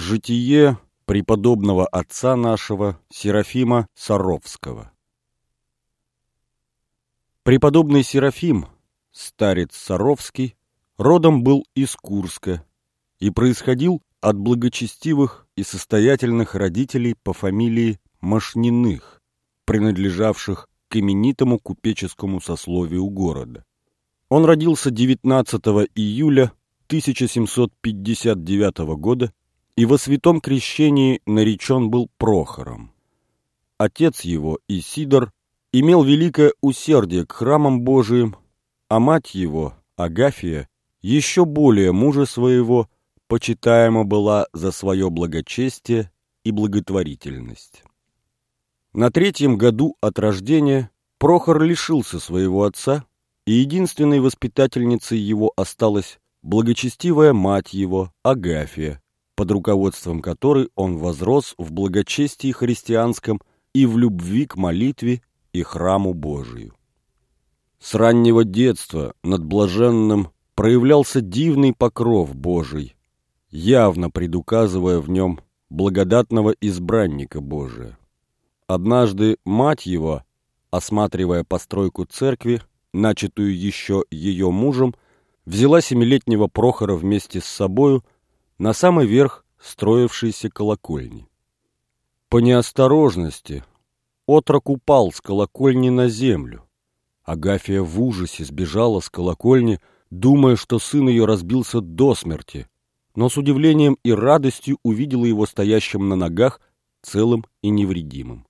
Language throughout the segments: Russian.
Житие преподобного отца нашего Серафима Саровского. Преподобный Серафим, старец Саровский, родом был из Курска и происходил от благочестивых и состоятельных родителей по фамилии Машниных, принадлежавших к именитому купеческому сословию города. Он родился 19 июля 1759 года и во святом крещении наречен был Прохором. Отец его, Исидор, имел великое усердие к храмам Божиим, а мать его, Агафия, еще более мужа своего, почитаема была за свое благочестие и благотворительность. На третьем году от рождения Прохор лишился своего отца, и единственной воспитательницей его осталась благочестивая мать его, Агафия, под руководством которой он возрос в благочестии христианском и в любви к молитве и храму Божию. С раннего детства над блаженным проявлялся дивный покров Божий, явно предуказывая в нем благодатного избранника Божия. Однажды мать его, осматривая постройку церкви, начатую еще ее мужем, взяла семилетнего Прохора вместе с собою на самый верх строившейся колокольни. По неосторожности отрок упал с колокольни на землю. Агафия в ужасе сбежала с колокольни, думая, что сын ее разбился до смерти, но с удивлением и радостью увидела его стоящим на ногах, целым и невредимым.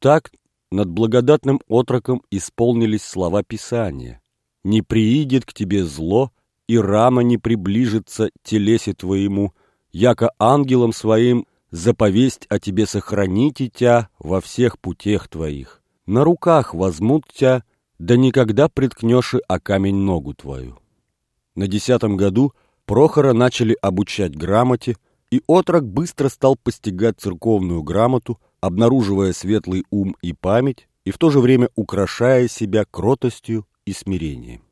Так над благодатным отроком исполнились слова Писания «Не приидет к тебе зло, и рама не приближится телесе твоему, яко ангелом своим заповесть о тебе сохраните тя во всех путях твоих. На руках возьмут тя, да никогда приткнешь о камень ногу твою». На десятом году Прохора начали обучать грамоте, и отрок быстро стал постигать церковную грамоту, обнаруживая светлый ум и память, и в то же время украшая себя кротостью и смирением.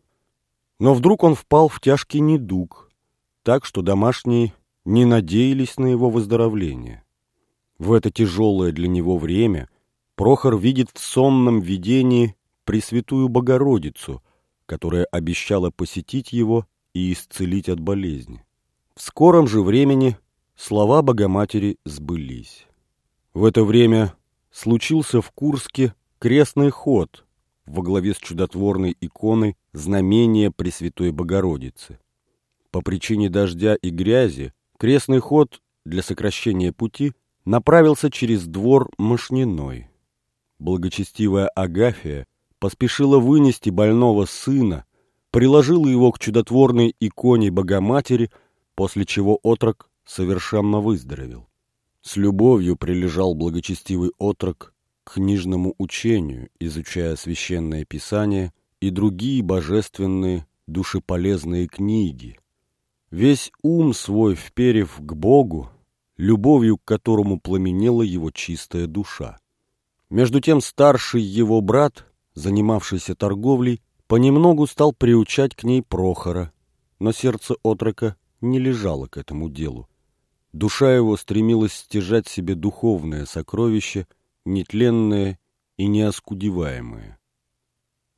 Но вдруг он впал в тяжкий недуг, так что домашние не надеялись на его выздоровление. В это тяжелое для него время Прохор видит в сонном видении Пресвятую Богородицу, которая обещала посетить его и исцелить от болезни. В скором же времени слова Богоматери сбылись. В это время случился в Курске крестный ход, во главе с чудотворной иконой знамения Пресвятой Богородицы. По причине дождя и грязи крестный ход для сокращения пути направился через двор Мошниной. Благочестивая Агафия поспешила вынести больного сына, приложила его к чудотворной иконе Богоматери, после чего отрок совершенно выздоровел. С любовью прилежал благочестивый отрок книжному учению, изучая священное писание и другие божественные душеполезные книги. Весь ум свой вперев к Богу, любовью к которому пламенела его чистая душа. Между тем старший его брат, занимавшийся торговлей, понемногу стал приучать к ней Прохора, но сердце отрока не лежало к этому делу. Душа его стремилась стяжать себе духовное сокровище – нетленное и неоскудеваемое.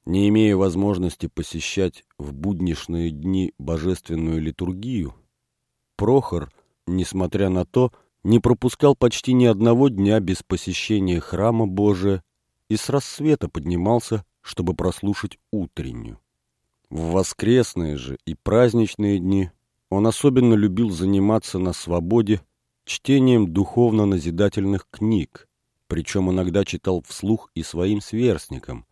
Не имея возможности посещать в буднишные дни божественную литургию, Прохор, несмотря на то, не пропускал почти ни одного дня без посещения храма Божия и с рассвета поднимался, чтобы прослушать утреннюю. В воскресные же и праздничные дни он особенно любил заниматься на свободе чтением духовно-назидательных книг, причем иногда читал вслух и своим сверстникам,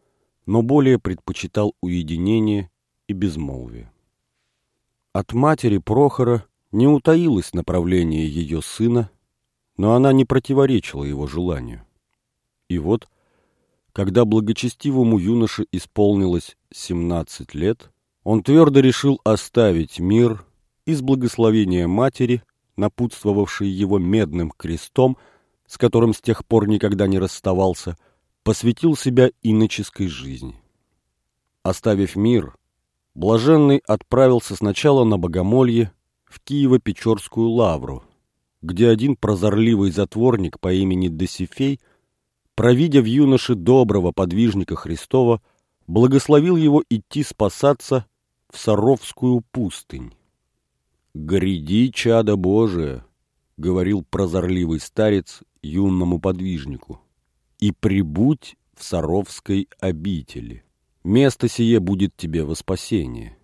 но более предпочитал уединение и безмолвие. От матери Прохора не утаилось направление ее сына, но она не противоречила его желанию. И вот, когда благочестивому юноше исполнилось 17 лет, он твердо решил оставить мир из благословения матери, напутствовавшей его медным крестом, с которым с тех пор никогда не расставался, посвятил себя иноческой жизни. Оставив мир, Блаженный отправился сначала на Богомолье в Киево-Печорскую лавру, где один прозорливый затворник по имени Досифей, провидя в юноше доброго подвижника Христова, благословил его идти спасаться в Саровскую пустынь. «Гряди, чадо Божие!» — говорил прозорливый старец юному подвижнику, «и прибудь в Саровской обители. Место сие будет тебе во спасение.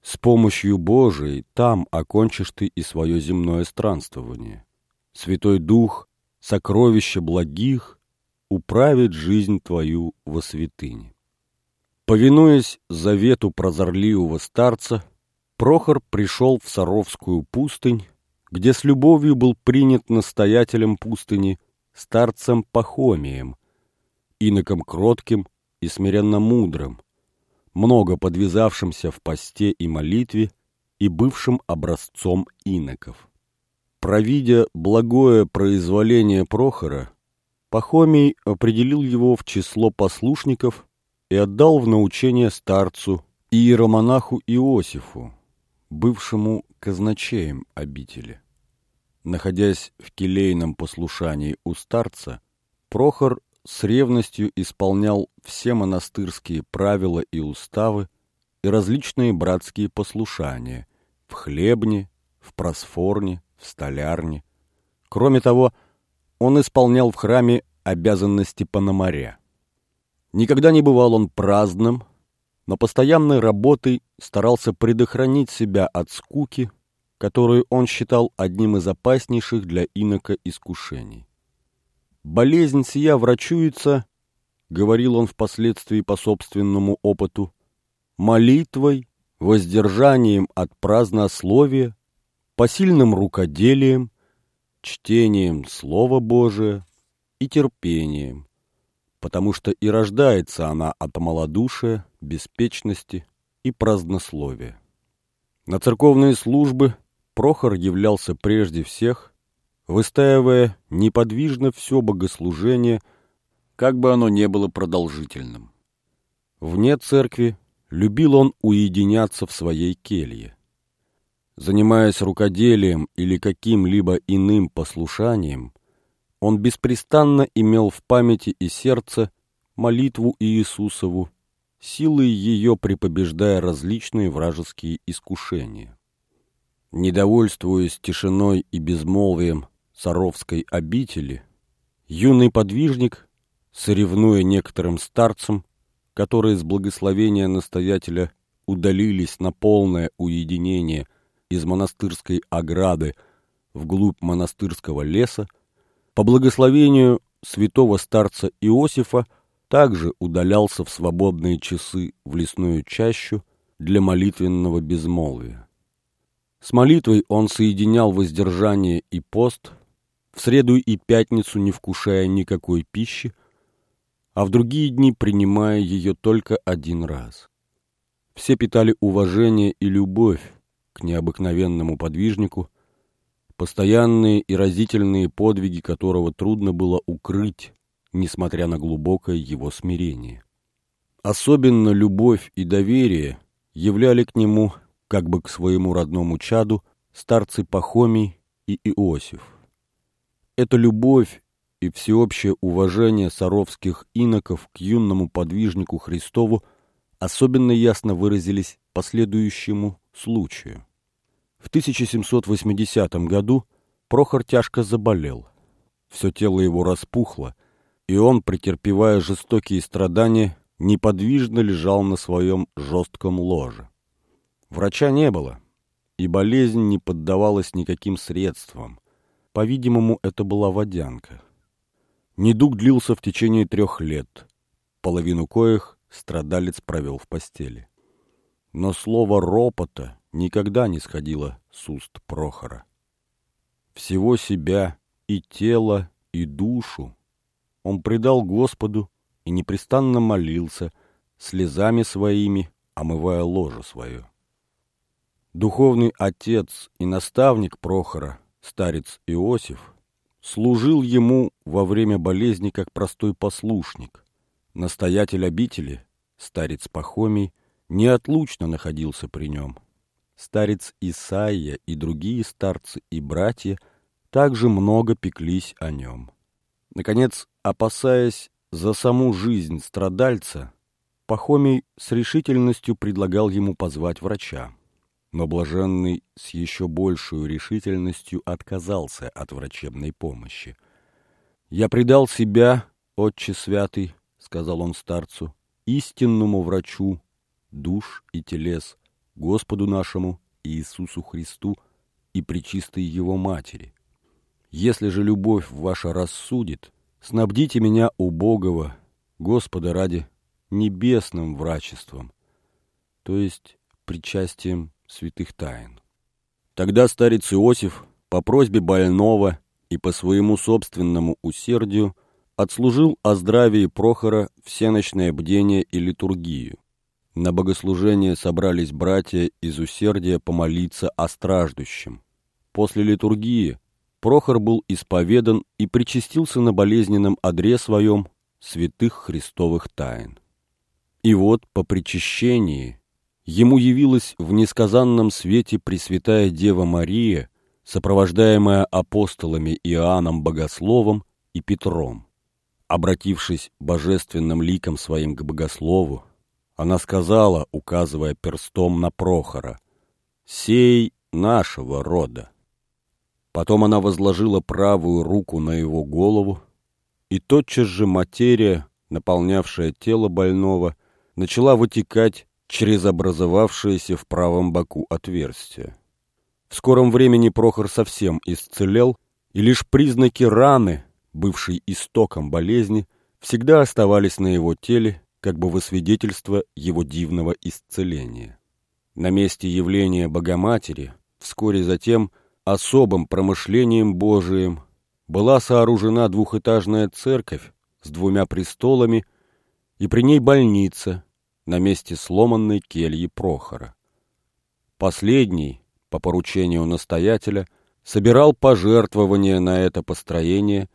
С помощью Божией там окончишь ты и свое земное странствование. Святой Дух, сокровище благих, управит жизнь твою во святыне». Повинуясь завету прозорливого старца, Прохор пришел в Саровскую пустынь, где с любовью был принят настоятелем пустыни, старцем Пахомием, иноком кротким и смиренно мудрым, много подвязавшимся в посте и молитве и бывшим образцом иноков. Провидя благое произволение Прохора, Пахомий определил его в число послушников и отдал в научение старцу иеромонаху Иосифу, бывшему казначеем обители. Находясь в келейном послушании у старца, Прохор с ревностью исполнял все монастырские правила и уставы и различные братские послушания в хлебне, в просфорне, в столярне. Кроме того, он исполнял в храме обязанности пономаря. Никогда не бывал он праздным, но постоянной работой старался предохранить себя от скуки, которую он считал одним из опаснейших для инока искушений. «Болезнь сия врачуется», — говорил он впоследствии по собственному опыту, «молитвой, воздержанием от празднословия, посильным рукоделием, чтением Слова Божия и терпением потому что и рождается она от малодушия, беспечности и празднословия. На церковные службы Прохор являлся прежде всех, выстаивая неподвижно все богослужение, как бы оно не было продолжительным. Вне церкви любил он уединяться в своей келье. Занимаясь рукоделием или каким-либо иным послушанием, он беспрестанно имел в памяти и сердце молитву Иисусову, силой ее припобеждая различные вражеские искушения. Недовольствуясь тишиной и безмолвием Саровской обители, юный подвижник, соревнуя некоторым старцам, которые с благословения настоятеля удалились на полное уединение из монастырской ограды вглубь монастырского леса, по благословению святого старца Иосифа также удалялся в свободные часы в лесную чащу для молитвенного безмолвия. С молитвой он соединял воздержание и пост, в среду и пятницу не вкушая никакой пищи, а в другие дни принимая ее только один раз. Все питали уважение и любовь к необыкновенному подвижнику, постоянные и разительные подвиги которого трудно было укрыть, несмотря на глубокое его смирение. Особенно любовь и доверие являли к нему, как бы к своему родному чаду, старцы Пахомий и Иосиф. Эта любовь и всеобщее уважение саровских иноков к юному подвижнику Христову особенно ясно выразились по следующему случаю. В 1780 году Прохор тяжко заболел. Все тело его распухло, и он, претерпевая жестокие страдания, неподвижно лежал на своем жестком ложе. Врача не было, и болезнь не поддавалась никаким средствам. По-видимому, это была водянка. Недуг длился в течение трех лет, половину коих страдалец провел в постели. Но слово ропота никогда не сходило с уст Прохора. Всего себя и тело, и душу он предал Господу и непрестанно молился, слезами своими омывая ложе свое. Духовный отец и наставник Прохора, старец Иосиф, служил ему во время болезни как простой послушник. Настоятель обители, старец Пахомий, неотлучно находился при нем. Старец Исаия и другие старцы и братья также много пеклись о нем. Наконец, опасаясь за саму жизнь страдальца, Пахомий с решительностью предлагал ему позвать врача. Но блаженный с еще большей решительностью отказался от врачебной помощи. «Я предал себя, отче святый», — сказал он старцу, — «истинному врачу, душ и телес, Господу нашему Иисусу Христу и причистой Его Матери. Если же любовь ваша рассудит, снабдите меня убогого, Господа ради, небесным врачеством, то есть причастием святых тайн. Тогда старец Иосиф по просьбе больного и по своему собственному усердию отслужил о здравии Прохора всеночное бдение и литургию. На богослужение собрались братья из усердия помолиться о страждущем. После литургии Прохор был исповедан и причастился на болезненном одре своем святых христовых тайн. И вот по причащении ему явилась в несказанном свете Пресвятая Дева Мария, сопровождаемая апостолами Иоанном Богословом и Петром. Обратившись божественным ликом своим к Богослову, она сказала, указывая перстом на Прохора, «Сей нашего рода». Потом она возложила правую руку на его голову, и тотчас же материя, наполнявшая тело больного, начала вытекать через образовавшееся в правом боку отверстие. В скором времени Прохор совсем исцелел, и лишь признаки раны, бывшей истоком болезни, всегда оставались на его теле, как бы во свидетельство его дивного исцеления. На месте явления Богоматери вскоре затем особым промышлением Божиим была сооружена двухэтажная церковь с двумя престолами и при ней больница на месте сломанной кельи Прохора. Последний, по поручению настоятеля, собирал пожертвования на это построение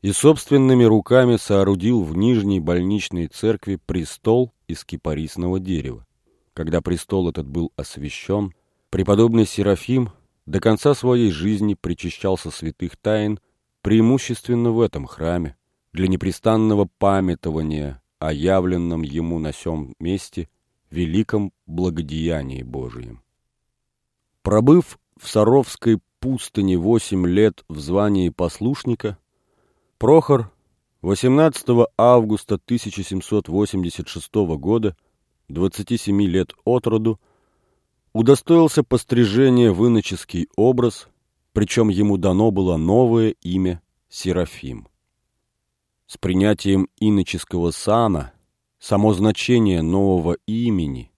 и собственными руками соорудил в Нижней больничной церкви престол из кипарисного дерева. Когда престол этот был освящен, преподобный Серафим до конца своей жизни причащался святых тайн преимущественно в этом храме, для непрестанного памятования о явленном ему на сём месте великом благодеянии Божием. Пробыв в Саровской пустыне восемь лет в звании послушника, Прохор 18 августа 1786 года, 27 лет от роду, удостоился пострижения в иноческий образ, причем ему дано было новое имя Серафим. С принятием иноческого сана само значение нового имени,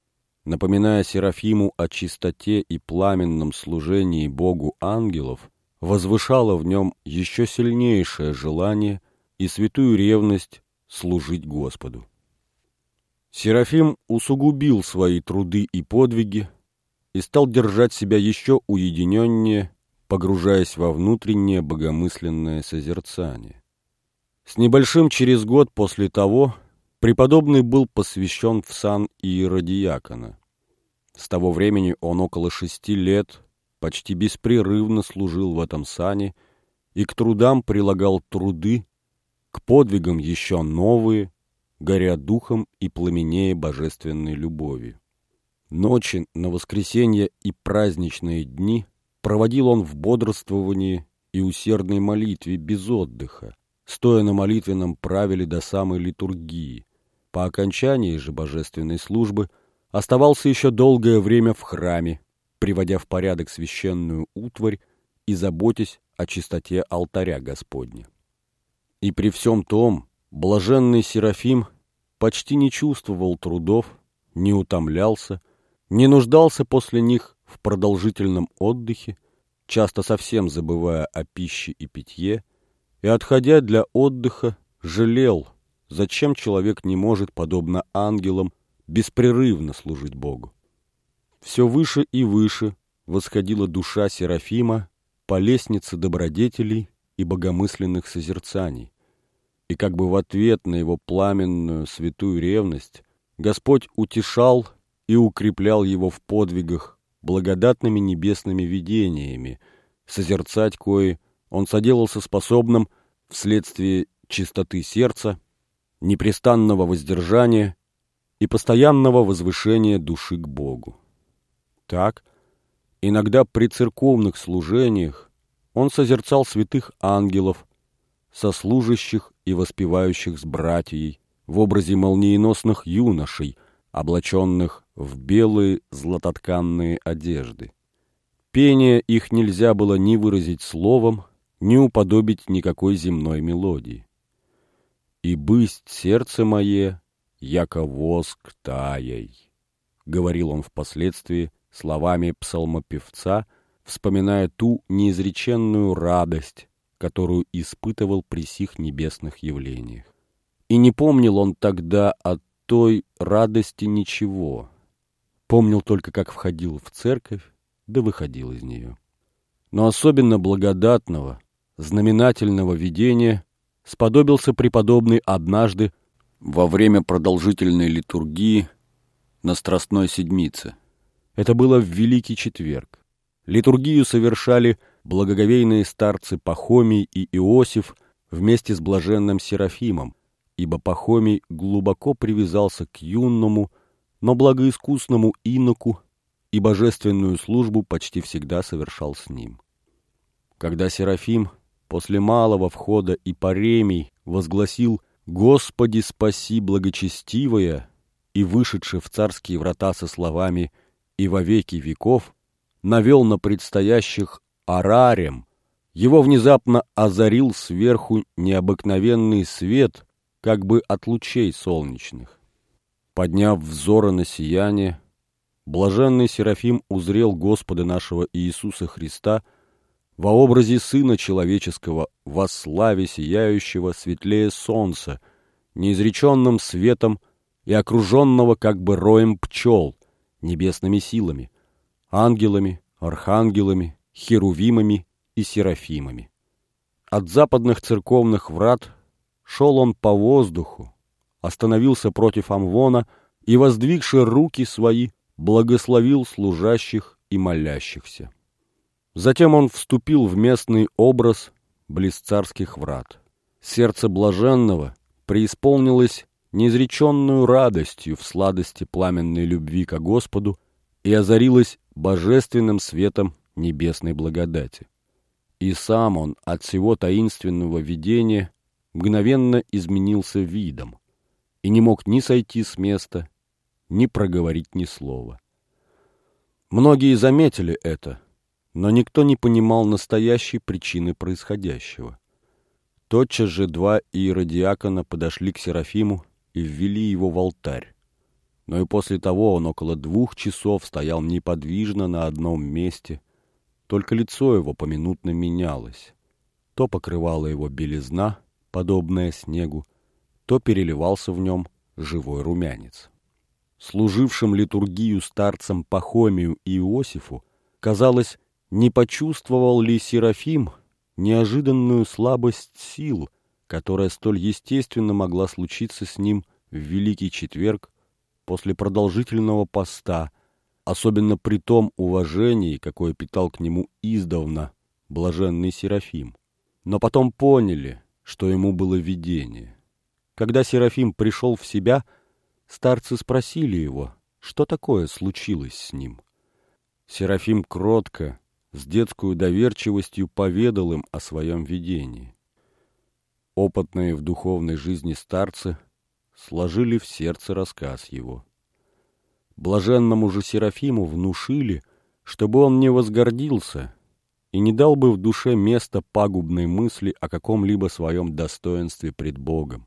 напоминая Серафиму о чистоте и пламенном служении Богу ангелов, возвышало в нем еще сильнейшее желание и святую ревность служить Господу. Серафим усугубил свои труды и подвиги, и стал держать себя еще уединеннее, погружаясь во внутреннее богомысленное созерцание. С небольшим через год после того преподобный был посвящен в сан иеродиакона. С того времени он около шести лет почти беспрерывно служил в этом сане и к трудам прилагал труды, к подвигам еще новые, горя духом и пламенея божественной любовью. Ночи на воскресенье и праздничные дни проводил он в бодрствовании и усердной молитве без отдыха, стоя на молитвенном правиле до самой литургии. По окончании же божественной службы оставался еще долгое время в храме, приводя в порядок священную утварь и заботясь о чистоте алтаря Господня. И при всем том блаженный Серафим почти не чувствовал трудов, не утомлялся, не нуждался после них в продолжительном отдыхе, часто совсем забывая о пище и питье, и, отходя для отдыха, жалел, зачем человек не может, подобно ангелам, беспрерывно служить Богу. Все выше и выше восходила душа Серафима по лестнице добродетелей и богомысленных созерцаний, и как бы в ответ на его пламенную святую ревность Господь утешал и укреплял его в подвигах благодатными небесными видениями, созерцать кои он соделался способным вследствие чистоты сердца, непрестанного воздержания и постоянного возвышения души к Богу. Так, иногда при церковных служениях он созерцал святых ангелов, сослужащих и воспевающих с братьей в образе молниеносных юношей, облаченных в белые златотканные одежды. Пение их нельзя было ни выразить словом, ни уподобить никакой земной мелодии. «И бысть сердце мое, яко воск таяй», — говорил он впоследствии словами псалмопевца, вспоминая ту неизреченную радость, которую испытывал при сих небесных явлениях. И не помнил он тогда от той радости ничего. Помнил только, как входил в церковь, да выходил из нее. Но особенно благодатного, знаменательного видения сподобился преподобный однажды во время продолжительной литургии на Страстной Седмице. Это было в Великий Четверг. Литургию совершали благоговейные старцы Пахомий и Иосиф вместе с блаженным Серафимом, ибо Пахомий глубоко привязался к юному, но благоискусному иноку и божественную службу почти всегда совершал с ним. Когда Серафим после малого входа и паремий возгласил «Господи, спаси благочестивое!» и, вышедший в царские врата со словами «И во веки веков», навел на предстоящих арарем, его внезапно озарил сверху необыкновенный свет, как бы от лучей солнечных. Подняв взоры на сияние, блаженный Серафим узрел Господа нашего Иисуса Христа во образе Сына Человеческого, во славе сияющего светлее солнца, неизреченным светом и окруженного как бы роем пчел, небесными силами, ангелами, архангелами, херувимами и серафимами. От западных церковных врат шел он по воздуху, остановился против Амвона и, воздвигши руки свои, благословил служащих и молящихся. Затем он вступил в местный образ близ царских врат. Сердце блаженного преисполнилось неизреченную радостью в сладости пламенной любви ко Господу и озарилось божественным светом небесной благодати. И сам он от всего таинственного видения мгновенно изменился видом и не мог ни сойти с места, ни проговорить ни слова. Многие заметили это, но никто не понимал настоящей причины происходящего. Тотчас же два иеродиакона подошли к Серафиму и ввели его в алтарь. Но и после того он около двух часов стоял неподвижно на одном месте, только лицо его поминутно менялось. То покрывала его белизна, подобная снегу, то переливался в нем живой румянец служившим литургию старцам Пахомию и Иосифу, казалось, не почувствовал ли Серафим неожиданную слабость сил, которая столь естественно могла случиться с ним в Великий Четверг после продолжительного поста, особенно при том уважении, какое питал к нему издавна блаженный Серафим. Но потом поняли, что ему было видение. Когда Серафим пришел в себя – Старцы спросили его, что такое случилось с ним. Серафим кротко, с детскую доверчивостью поведал им о своем видении. Опытные в духовной жизни старцы сложили в сердце рассказ его. Блаженному же Серафиму внушили, чтобы он не возгордился и не дал бы в душе места пагубной мысли о каком-либо своем достоинстве пред Богом.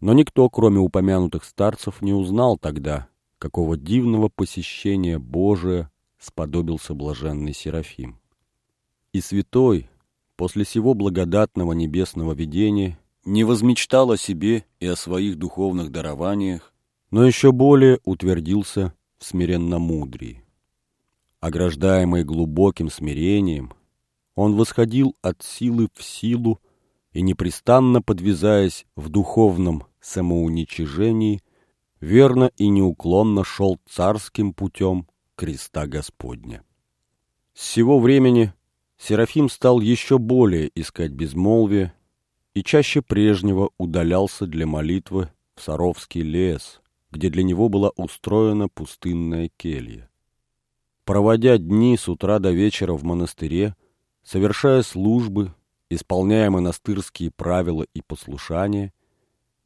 Но никто, кроме упомянутых старцев, не узнал тогда, какого дивного посещения Божия сподобился блаженный Серафим. И святой, после сего благодатного небесного видения, не возмечтал о себе и о своих духовных дарованиях, но еще более утвердился в смиренномудрии. Ограждаемый глубоким смирением, он восходил от силы в силу и, непрестанно подвязаясь в духовном самоуничижении, верно и неуклонно шел царским путем креста Господня. С сего времени Серафим стал еще более искать безмолвие и чаще прежнего удалялся для молитвы в Саровский лес, где для него была устроена пустынная келья. Проводя дни с утра до вечера в монастыре, совершая службы, исполняя монастырские правила и послушания,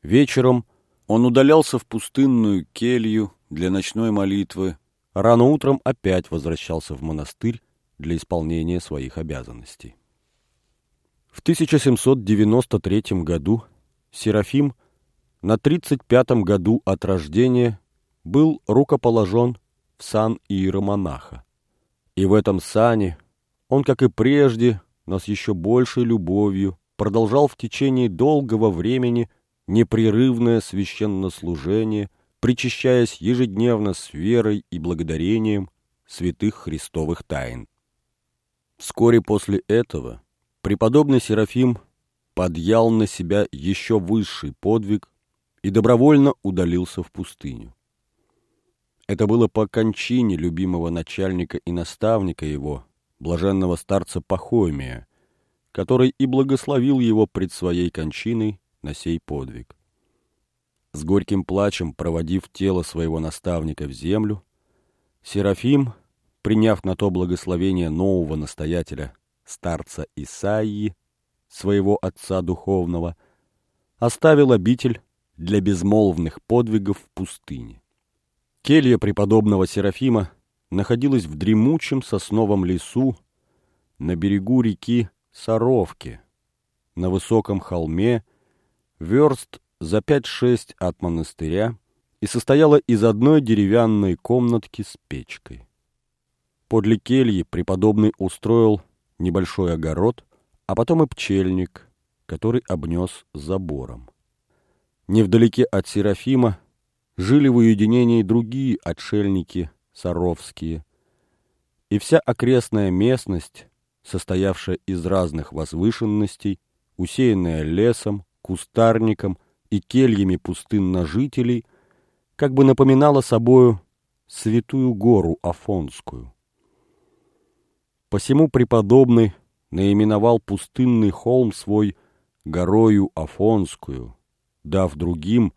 вечером он удалялся в пустынную келью для ночной молитвы, рано утром опять возвращался в монастырь для исполнения своих обязанностей. В 1793 году Серафим на 35 году от рождения был рукоположен в сан иеромонаха. И в этом сане он, как и прежде, но с еще большей любовью, продолжал в течение долгого времени непрерывное священнослужение, причащаясь ежедневно с верой и благодарением святых христовых тайн. Вскоре после этого преподобный Серафим подъял на себя еще высший подвиг и добровольно удалился в пустыню. Это было по кончине любимого начальника и наставника его, блаженного старца Пахомия, который и благословил его пред своей кончиной на сей подвиг. С горьким плачем проводив тело своего наставника в землю, Серафим — приняв на то благословение нового настоятеля, старца Исаии, своего отца духовного, оставил обитель для безмолвных подвигов в пустыне. Келья преподобного Серафима находилась в дремучем сосновом лесу на берегу реки Саровки, на высоком холме, верст за пять-шесть от монастыря и состояла из одной деревянной комнатки с печкой. Подле кельи преподобный устроил небольшой огород, а потом и пчельник, который обнес забором. Невдалеке от Серафима жили в уединении другие отшельники саровские, и вся окрестная местность, состоявшая из разных возвышенностей, усеянная лесом, кустарником и кельями пустынножителей, как бы напоминала собою святую гору Афонскую. Посему преподобный наименовал пустынный холм свой горою Афонскую, дав другим,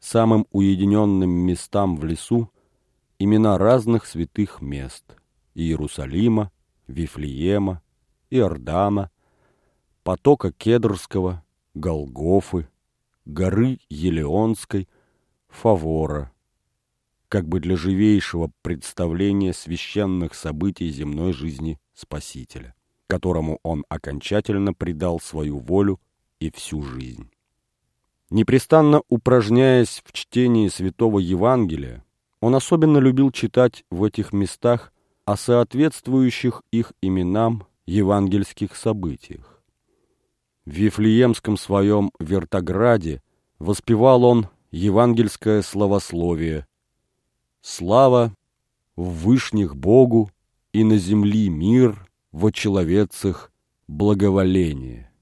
самым уединенным местам в лесу, имена разных святых мест – Иерусалима, Вифлеема, Иордана, потока Кедрского, Голгофы, горы Елеонской, Фавора, как бы для живейшего представления священных событий земной жизни Спасителя, которому он окончательно предал свою волю и всю жизнь. Непрестанно упражняясь в чтении Святого Евангелия, он особенно любил читать в этих местах о соответствующих их именам евангельских событиях. В Вифлеемском своем вертограде воспевал он евангельское словословие «Слава в вышних Богу и на земли мир, во человецах благоволение.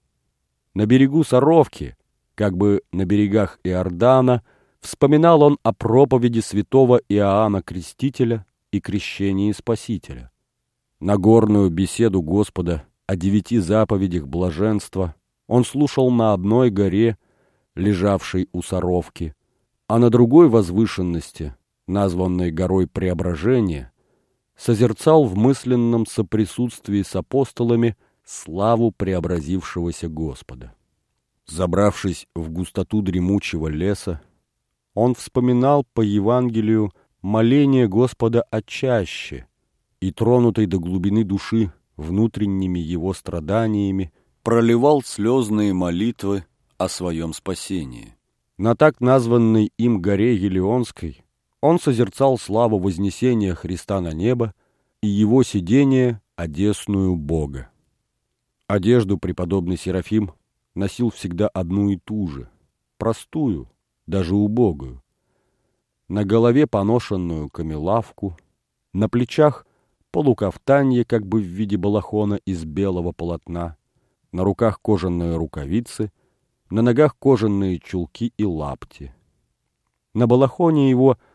На берегу Саровки, как бы на берегах Иордана, вспоминал он о проповеди святого Иоанна Крестителя и крещении Спасителя. Нагорную беседу Господа о девяти заповедях блаженства он слушал на одной горе, лежавшей у Саровки, а на другой возвышенности, названной горой Преображения, созерцал в мысленном соприсутствии с апостолами славу преобразившегося Господа. Забравшись в густоту дремучего леса, он вспоминал по Евангелию моление Господа о чаще и, тронутый до глубины души внутренними его страданиями, проливал слезные молитвы о своем спасении. На так названной им горе Елеонской он созерцал славу вознесения Христа на небо и его сидение одесную Бога. Одежду преподобный Серафим носил всегда одну и ту же, простую, даже убогую. На голове поношенную камелавку, на плечах полукафтанье как бы в виде балахона из белого полотна, на руках кожаные рукавицы, на ногах кожаные чулки и лапти. На балахоне его –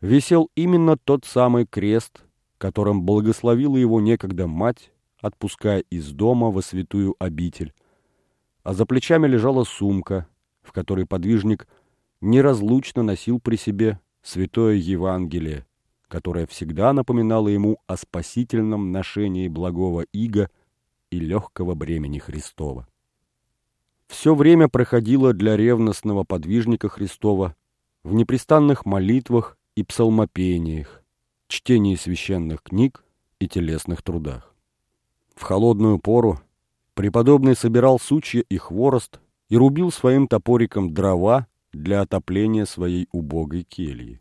висел именно тот самый крест, которым благословила его некогда мать, отпуская из дома во святую обитель, а за плечами лежала сумка, в которой подвижник неразлучно носил при себе святое Евангелие, которое всегда напоминало ему о спасительном ношении благого ига и легкого бремени Христова. Все время проходило для ревностного подвижника Христова в непрестанных молитвах и псалмопениях, чтении священных книг и телесных трудах. В холодную пору преподобный собирал сучья и хворост и рубил своим топориком дрова для отопления своей убогой кельи.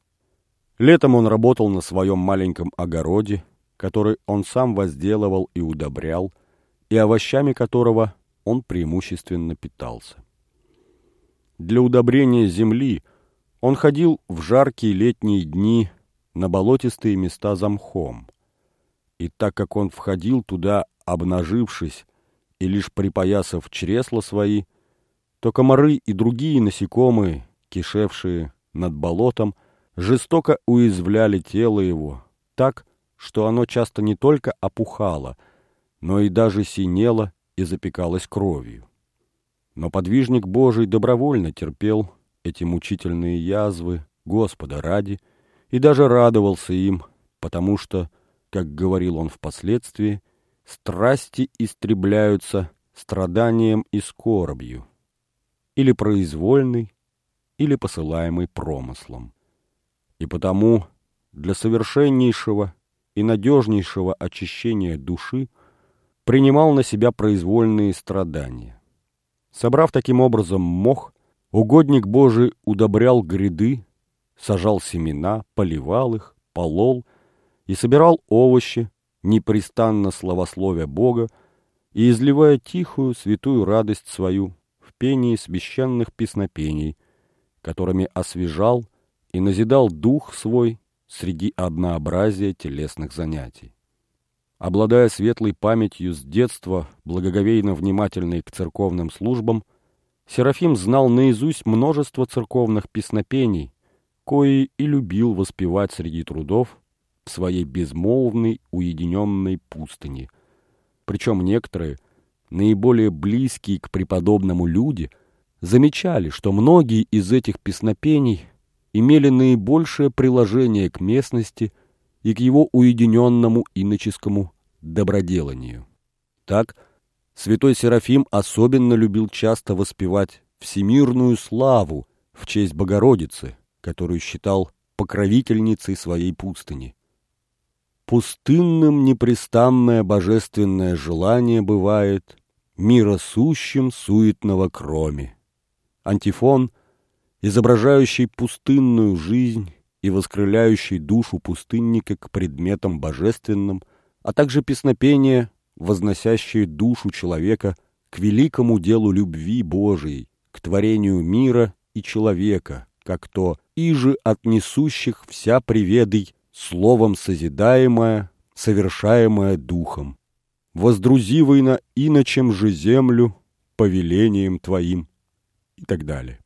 Летом он работал на своем маленьком огороде, который он сам возделывал и удобрял, и овощами которого он преимущественно питался. Для удобрения земли он ходил в жаркие летние дни на болотистые места за мхом. И так как он входил туда, обнажившись и лишь припоясав чресла свои, то комары и другие насекомые, кишевшие над болотом, жестоко уязвляли тело его, так, что оно часто не только опухало, но и даже синело и запекалось кровью. Но подвижник Божий добровольно терпел эти мучительные язвы Господа ради и даже радовался им, потому что, как говорил он впоследствии, страсти истребляются страданием и скорбью, или произвольный, или посылаемый промыслом. И потому для совершеннейшего и надежнейшего очищения души принимал на себя произвольные страдания. Собрав таким образом мох, угодник Божий удобрял гряды, сажал семена, поливал их, полол и собирал овощи, непрестанно славословя Бога и изливая тихую святую радость свою в пении священных песнопений, которыми освежал и назидал дух свой среди однообразия телесных занятий. Обладая светлой памятью с детства, благоговейно внимательной к церковным службам, Серафим знал наизусть множество церковных песнопений, кои и любил воспевать среди трудов в своей безмолвной уединенной пустыне. Причем некоторые, наиболее близкие к преподобному люди, замечали, что многие из этих песнопений имели наибольшее приложение к местности и к его уединенному иноческому доброделанию. Так, святой Серафим особенно любил часто воспевать всемирную славу в честь Богородицы, которую считал покровительницей своей пустыни. Пустынным непрестанное божественное желание бывает, мира сущим суетного кроме. Антифон, изображающий пустынную жизнь и воскрыляющий душу пустынника к предметам божественным, а также песнопение, возносящее душу человека к великому делу любви Божией, к творению мира и человека, как то «иже от несущих вся приведой, словом созидаемое, совершаемое духом. Воздрузи на иночем же землю повелением твоим» и так далее.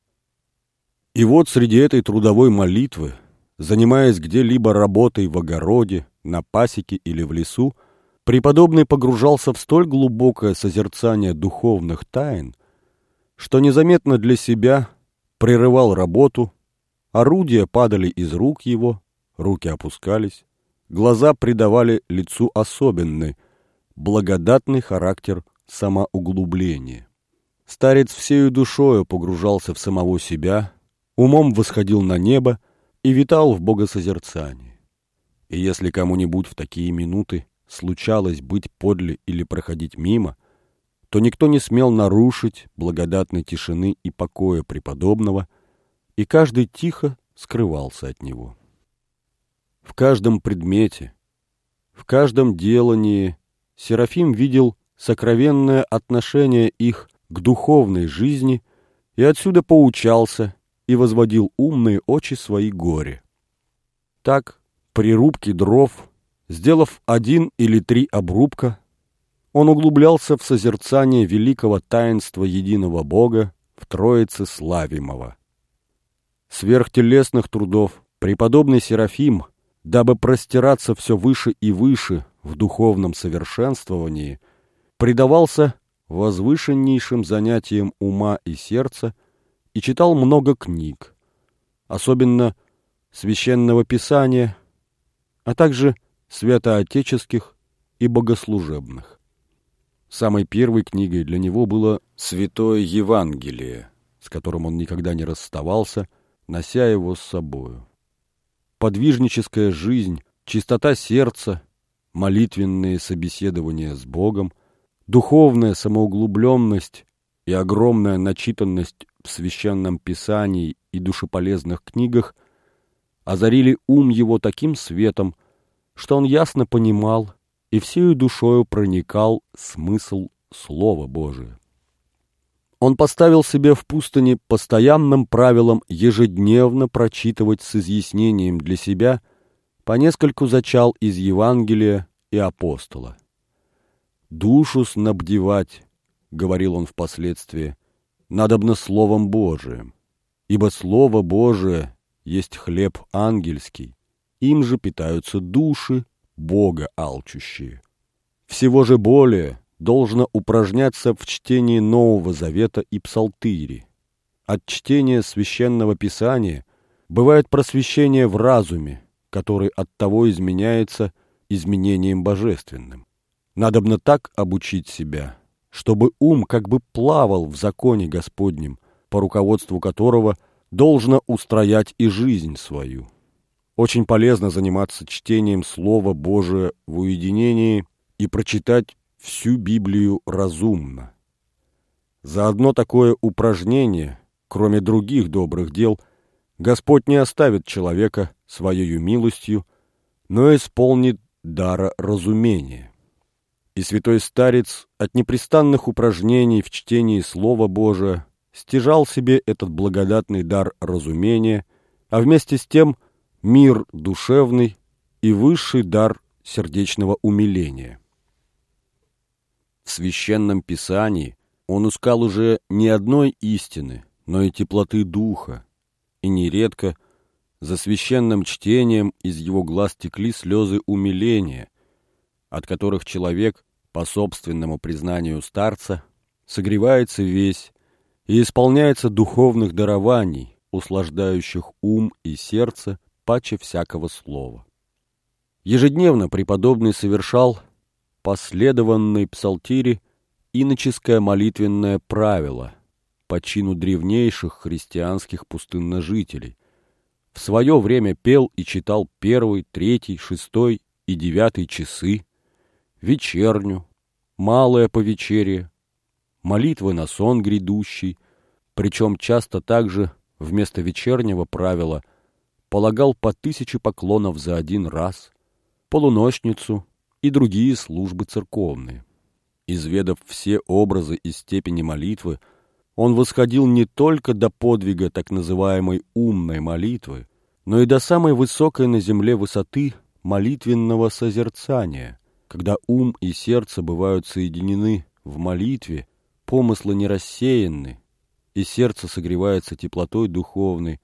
И вот среди этой трудовой молитвы, занимаясь где-либо работой в огороде, на пасеке или в лесу, преподобный погружался в столь глубокое созерцание духовных тайн, что незаметно для себя прерывал работу, орудия падали из рук его, руки опускались, глаза придавали лицу особенный, благодатный характер самоуглубления. Старец всею душою погружался в самого себя, умом восходил на небо и витал в богосозерцании. И если кому-нибудь в такие минуты случалось быть подле или проходить мимо, то никто не смел нарушить благодатной тишины и покоя преподобного, и каждый тихо скрывался от него. В каждом предмете, в каждом делании Серафим видел сокровенное отношение их к духовной жизни и отсюда поучался и возводил умные очи свои горе. Так, при рубке дров, сделав один или три обрубка, он углублялся в созерцание великого таинства единого Бога в Троице Славимого. Сверхтелесных трудов преподобный Серафим, дабы простираться все выше и выше в духовном совершенствовании, предавался возвышеннейшим занятиям ума и сердца и читал много книг, особенно священного писания, а также святоотеческих и богослужебных. Самой первой книгой для него было «Святое Евангелие», с которым он никогда не расставался, нося его с собою. Подвижническая жизнь, чистота сердца, молитвенные собеседования с Богом, духовная самоуглубленность и огромная начитанность в священном писании и душеполезных книгах озарили ум его таким светом, что он ясно понимал и всею душою проникал смысл Слова Божия. Он поставил себе в пустыне постоянным правилом ежедневно прочитывать с изъяснением для себя по нескольку зачал из Евангелия и апостола. «Душу снабдевать», — говорил он впоследствии, — «надобно Словом Божиим, ибо Слово Божие есть хлеб ангельский, им же питаются души, Бога алчущие. Всего же более должно упражняться в чтении Нового Завета и Псалтыри. От чтения Священного Писания бывает просвещение в разуме, который от того изменяется изменением божественным. Надобно так обучить себя, чтобы ум как бы плавал в законе Господнем, по руководству которого должно устроять и жизнь свою. Очень полезно заниматься чтением Слова Божия в уединении и прочитать всю Библию разумно. За одно такое упражнение, кроме других добрых дел, Господь не оставит человека своею милостью, но исполнит дара разумения. И святой старец от непрестанных упражнений в чтении Слова Божия стяжал себе этот благодатный дар разумения, а вместе с тем – мир душевный и высший дар сердечного умиления. В священном писании он искал уже не одной истины, но и теплоты духа, и нередко за священным чтением из его глаз текли слезы умиления, от которых человек, по собственному признанию старца, согревается весь и исполняется духовных дарований, услаждающих ум и сердце паче всякого слова. Ежедневно преподобный совершал последованный псалтире иноческое молитвенное правило по чину древнейших христианских пустынножителей. В свое время пел и читал первый, третий, шестой и девятый часы, вечерню, малое повечерие, молитвы на сон грядущий, причем часто также вместо вечернего правила – полагал по тысяче поклонов за один раз, полуночницу и другие службы церковные. Изведав все образы и степени молитвы, он восходил не только до подвига так называемой умной молитвы, но и до самой высокой на земле высоты молитвенного созерцания, когда ум и сердце бывают соединены в молитве, помыслы не рассеяны, и сердце согревается теплотой духовной,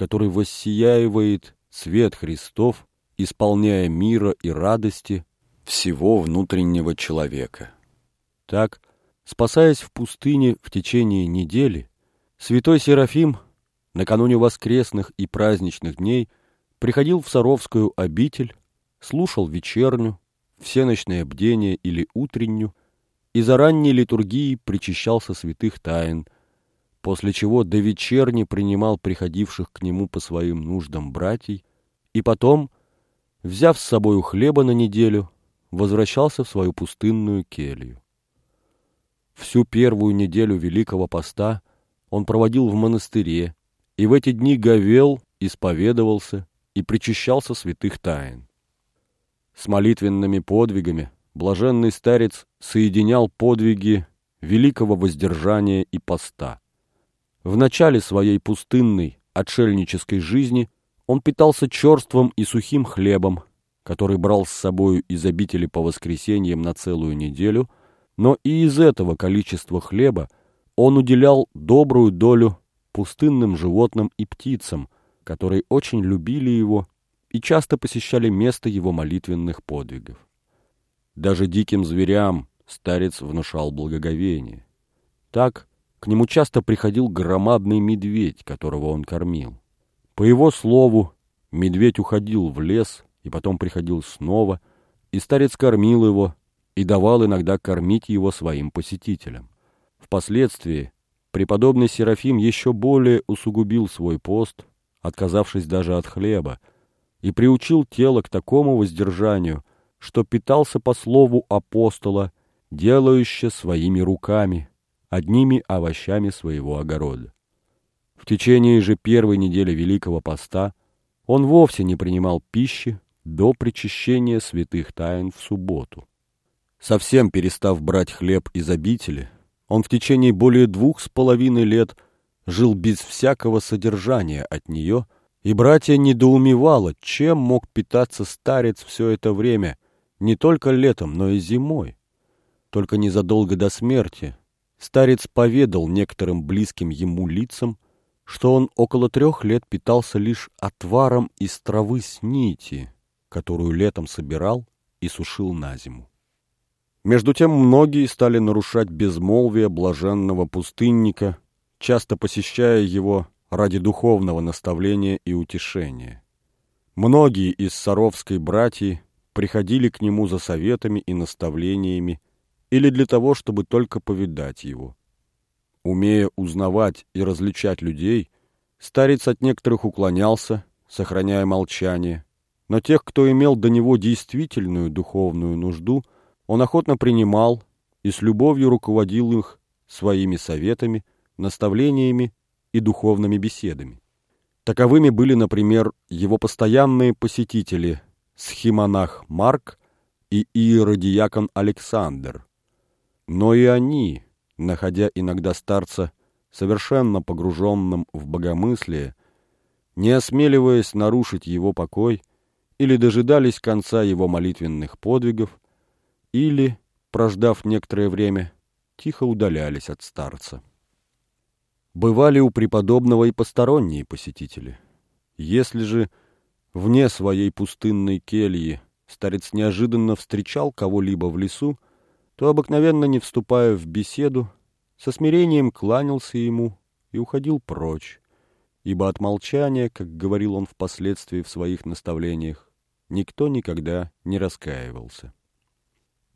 в которой воссияивает свет Христов, исполняя мира и радости всего внутреннего человека. Так, спасаясь в пустыне в течение недели, святой Серафим накануне воскресных и праздничных дней приходил в Саровскую обитель, слушал вечерню, всеночное бдение или утреннюю, и за ранней литургией причащался святых тайн – после чего до вечерни принимал приходивших к нему по своим нуждам братьей, и потом, взяв с собою хлеба на неделю, возвращался в свою пустынную келью. Всю первую неделю Великого Поста он проводил в монастыре, и в эти дни говел, исповедовался и причащался святых тайн. С молитвенными подвигами блаженный старец соединял подвиги великого воздержания и поста. В начале своей пустынной, отшельнической жизни он питался черством и сухим хлебом, который брал с собою из обители по воскресеньям на целую неделю, но и из этого количества хлеба он уделял добрую долю пустынным животным и птицам, которые очень любили его и часто посещали место его молитвенных подвигов. Даже диким зверям старец внушал благоговение. Так к нему часто приходил громадный медведь, которого он кормил. По его слову, медведь уходил в лес и потом приходил снова, и старец кормил его и давал иногда кормить его своим посетителям. Впоследствии преподобный Серафим еще более усугубил свой пост, отказавшись даже от хлеба, и приучил тело к такому воздержанию, что питался по слову апостола, делающе своими руками, одними овощами своего огорода. В течение же первой недели Великого Поста он вовсе не принимал пищи до причащения святых тайн в субботу. Совсем перестав брать хлеб из обители, он в течение более двух с половиной лет жил без всякого содержания от нее, и братья недоумевало, чем мог питаться старец все это время, не только летом, но и зимой. Только незадолго до смерти старец поведал некоторым близким ему лицам, что он около трех лет питался лишь отваром из травы с нити, которую летом собирал и сушил на зиму. Между тем многие стали нарушать безмолвие блаженного пустынника, часто посещая его ради духовного наставления и утешения. Многие из Саровской братьи приходили к нему за советами и наставлениями или для того, чтобы только повидать его. Умея узнавать и различать людей, старец от некоторых уклонялся, сохраняя молчание, но тех, кто имел до него действительную духовную нужду, он охотно принимал и с любовью руководил их своими советами, наставлениями и духовными беседами. Таковыми были, например, его постоянные посетители схимонах Марк и иеродиакон Александр. Но и они, находя иногда старца совершенно погруженным в богомыслие, не осмеливаясь нарушить его покой, или дожидались конца его молитвенных подвигов, или, прождав некоторое время, тихо удалялись от старца. Бывали у преподобного и посторонние посетители. Если же вне своей пустынной кельи старец неожиданно встречал кого-либо в лесу, то, обыкновенно не вступая в беседу, со смирением кланялся ему и уходил прочь, ибо от молчания, как говорил он впоследствии в своих наставлениях, никто никогда не раскаивался.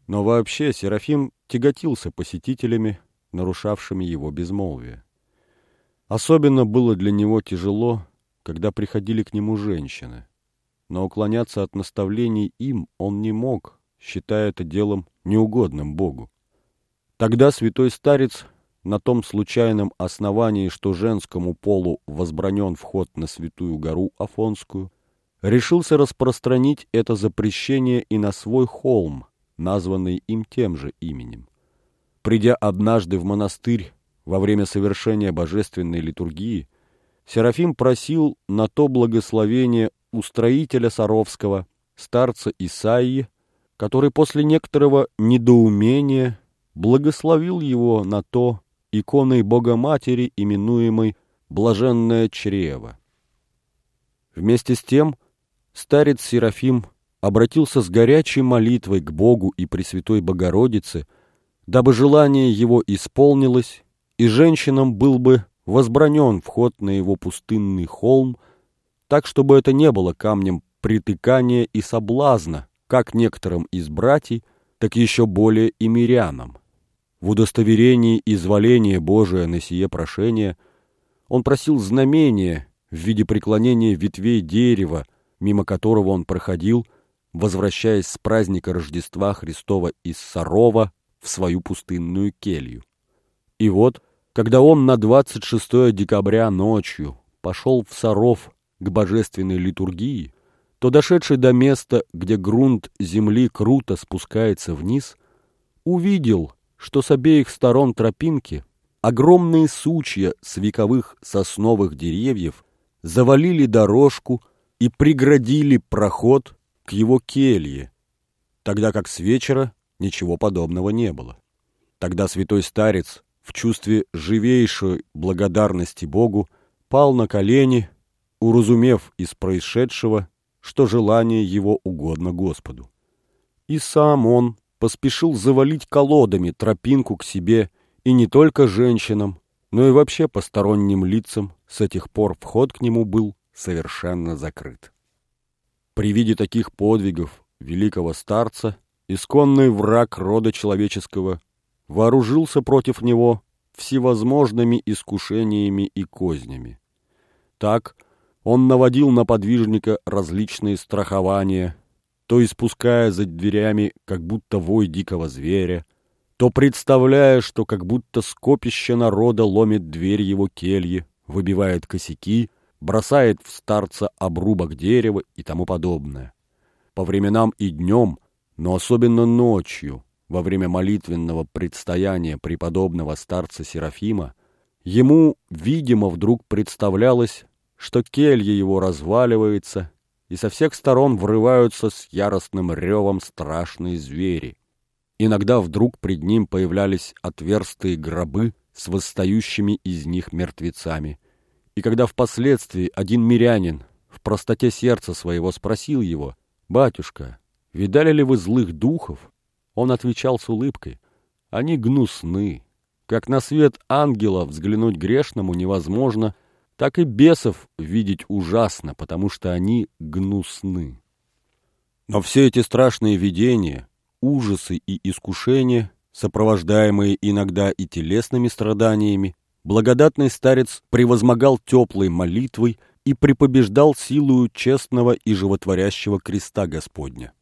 Но вообще Серафим тяготился посетителями, нарушавшими его безмолвие. Особенно было для него тяжело, когда приходили к нему женщины, но уклоняться от наставлений им он не мог, считая это делом неугодным Богу. Тогда святой старец на том случайном основании, что женскому полу возбранен вход на святую гору Афонскую, решился распространить это запрещение и на свой холм, названный им тем же именем. Придя однажды в монастырь во время совершения божественной литургии, Серафим просил на то благословение у строителя Саровского, старца Исаии, который после некоторого недоумения благословил его на то, иконой Богоматери, именуемой «Блаженное чрево». Вместе с тем старец Серафим обратился с горячей молитвой к Богу и Пресвятой Богородице, дабы желание его исполнилось, и женщинам был бы возбранен вход на его пустынный холм, так, чтобы это не было камнем притыкания и соблазна, как некоторым из братьев, так еще более и мирянам. В удостоверении изволения Божия на сие прошение он просил знамения в виде преклонения ветвей дерева, мимо которого он проходил, возвращаясь с праздника Рождества Христова из Сарова в свою пустынную келью. И вот, когда он на 26 декабря ночью пошел в Саров к божественной литургии, то, дошедший до места, где грунт земли круто спускается вниз, увидел, что с обеих сторон тропинки огромные сучья с вековых сосновых деревьев завалили дорожку и преградили проход к его келье, тогда как с вечера ничего подобного не было. Тогда святой старец в чувстве живейшей благодарности Богу пал на колени, уразумев из происшедшего, что желание его угодно Господу. И сам он поспешил завалить колодами тропинку к себе и не только женщинам, но и вообще посторонним лицам с этих пор вход к нему был совершенно закрыт. При виде таких подвигов великого старца исконный враг рода человеческого вооружился против него всевозможными искушениями и кознями. Так он наводил на подвижника различные страхования, то испуская за дверями как будто вой дикого зверя, то представляя, что как будто скопище народа ломит дверь его кельи, выбивает косяки, бросает в старца обрубок дерева и тому подобное. По временам и днем, но особенно ночью, во время молитвенного предстояния преподобного старца Серафима, ему, видимо, вдруг представлялось, что келья его разваливается, и со всех сторон врываются с яростным ревом страшные звери. Иногда вдруг пред ним появлялись отверстые гробы с восстающими из них мертвецами. И когда впоследствии один мирянин в простоте сердца своего спросил его, «Батюшка, видали ли вы злых духов?» Он отвечал с улыбкой, «Они гнусны. Как на свет ангела взглянуть грешному невозможно, так и бесов видеть ужасно, потому что они гнусны. Но все эти страшные видения, ужасы и искушения, сопровождаемые иногда и телесными страданиями, благодатный старец превозмогал теплой молитвой и припобеждал силою честного и животворящего креста Господня.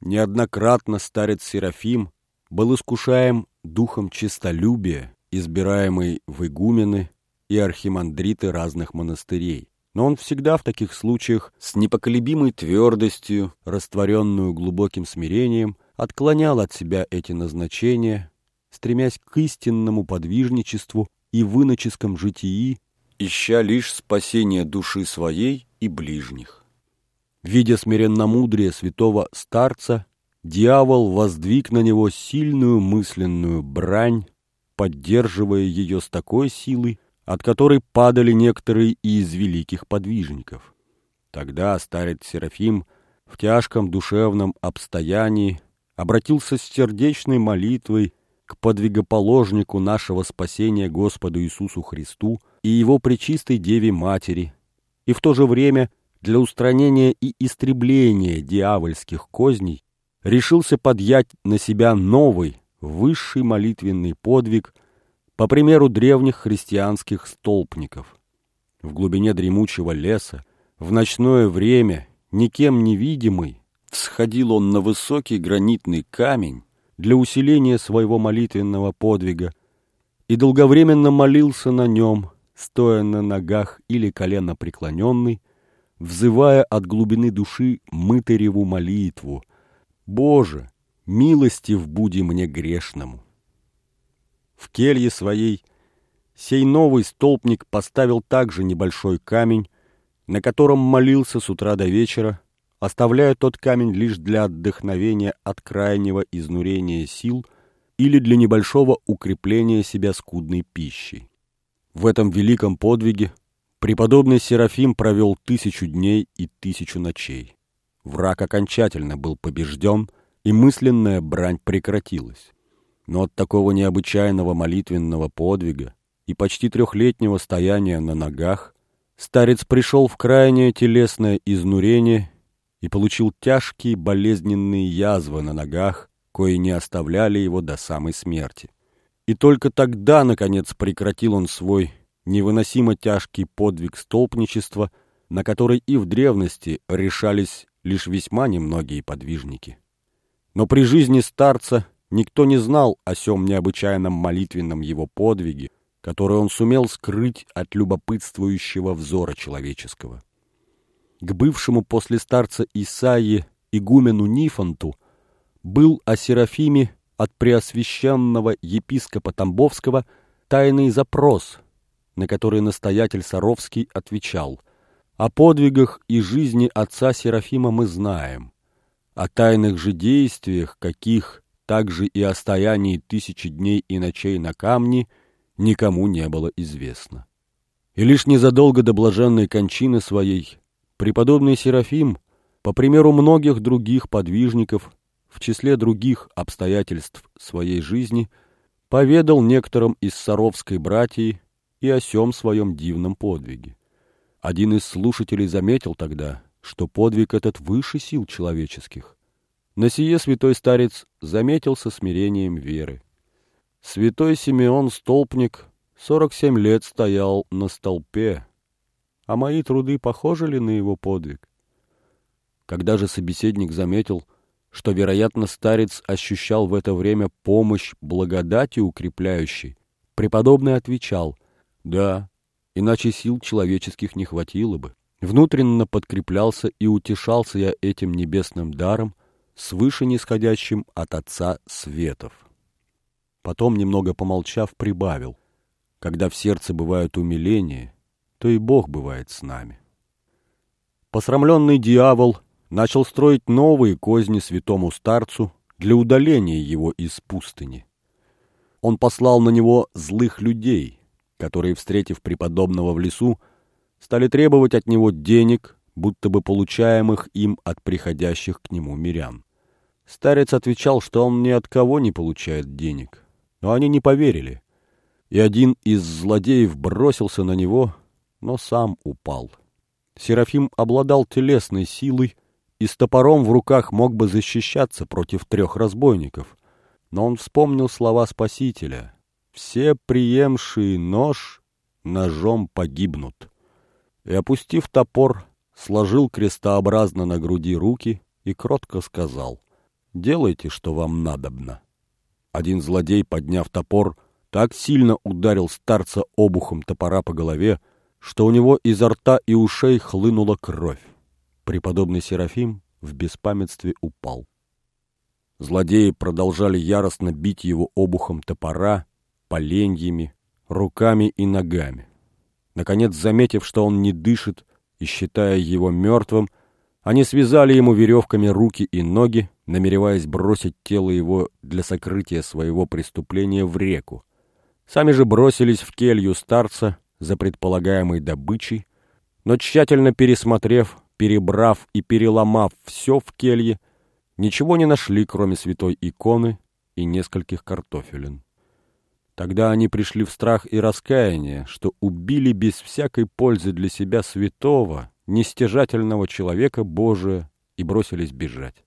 Неоднократно старец Серафим был искушаем духом честолюбия, избираемый в игумены и архимандриты разных монастырей. Но он всегда в таких случаях с непоколебимой твердостью, растворенную глубоким смирением, отклонял от себя эти назначения, стремясь к истинному подвижничеству и в иноческом житии, ища лишь спасение души своей и ближних. Видя смиренномудрие святого старца, дьявол воздвиг на него сильную мысленную брань, поддерживая ее с такой силой, от которой падали некоторые из великих подвижников. Тогда старец Серафим в тяжком душевном обстоянии обратился с сердечной молитвой к подвигоположнику нашего спасения Господу Иисусу Христу и Его Пречистой Деве Матери, и в то же время для устранения и истребления дьявольских козней решился подъять на себя новый, высший молитвенный подвиг – по примеру древних христианских столпников. В глубине дремучего леса, в ночное время, никем невидимый, всходил он на высокий гранитный камень для усиления своего молитвенного подвига и долговременно молился на нем, стоя на ногах или колено преклоненный, взывая от глубины души мытареву молитву «Боже, милостив буди мне грешному». В келье своей сей новый столпник поставил также небольшой камень, на котором молился с утра до вечера, оставляя тот камень лишь для отдохновения от крайнего изнурения сил или для небольшого укрепления себя скудной пищей. В этом великом подвиге преподобный Серафим провел тысячу дней и тысячу ночей. Враг окончательно был побежден, и мысленная брань прекратилась. Но от такого необычайного молитвенного подвига и почти трехлетнего стояния на ногах старец пришел в крайнее телесное изнурение и получил тяжкие болезненные язвы на ногах, кои не оставляли его до самой смерти. И только тогда, наконец, прекратил он свой невыносимо тяжкий подвиг столпничества, на который и в древности решались лишь весьма немногие подвижники. Но при жизни старца Никто не знал о сем необычайном молитвенном его подвиге, который он сумел скрыть от любопытствующего взора человеческого. К бывшему после старца Исаии игумену Нифонту был о Серафиме от преосвященного епископа Тамбовского тайный запрос, на который настоятель Саровский отвечал «О подвигах и жизни отца Серафима мы знаем, о тайных же действиях, каких также и о стоянии тысячи дней и ночей на камне никому не было известно. И лишь незадолго до блаженной кончины своей преподобный Серафим, по примеру многих других подвижников, в числе других обстоятельств своей жизни, поведал некоторым из Саровской братьи и о сем своем дивном подвиге. Один из слушателей заметил тогда, что подвиг этот выше сил человеческих. На сие святой старец заметил со смирением веры. Святой Симеон Столпник сорок семь лет стоял на столпе, а мои труды похожи ли на его подвиг? Когда же собеседник заметил, что, вероятно, старец ощущал в это время помощь благодати укрепляющей, преподобный отвечал «Да, иначе сил человеческих не хватило бы». Внутренно подкреплялся и утешался я этим небесным даром, свыше нисходящим от Отца Светов. Потом, немного помолчав, прибавил. Когда в сердце бывает умиление, то и Бог бывает с нами. Посрамленный дьявол начал строить новые козни святому старцу для удаления его из пустыни. Он послал на него злых людей, которые, встретив преподобного в лесу, стали требовать от него денег, будто бы получаемых им от приходящих к нему мирян. Старец отвечал, что он ни от кого не получает денег, но они не поверили, и один из злодеев бросился на него, но сам упал. Серафим обладал телесной силой и с топором в руках мог бы защищаться против трех разбойников, но он вспомнил слова Спасителя. «Все приемшие нож ножом погибнут» и, опустив топор, сложил крестообразно на груди руки и кротко сказал «Делайте, что вам надобно». Один злодей, подняв топор, так сильно ударил старца обухом топора по голове, что у него изо рта и ушей хлынула кровь. Преподобный Серафим в беспамятстве упал. Злодеи продолжали яростно бить его обухом топора, поленьями, руками и ногами. Наконец, заметив, что он не дышит, и считая его мертвым, они связали ему веревками руки и ноги, намереваясь бросить тело его для сокрытия своего преступления в реку. Сами же бросились в келью старца за предполагаемой добычей, но тщательно пересмотрев, перебрав и переломав все в келье, ничего не нашли, кроме святой иконы и нескольких картофелин. Тогда они пришли в страх и раскаяние, что убили без всякой пользы для себя святого, нестяжательного человека Божия и бросились бежать.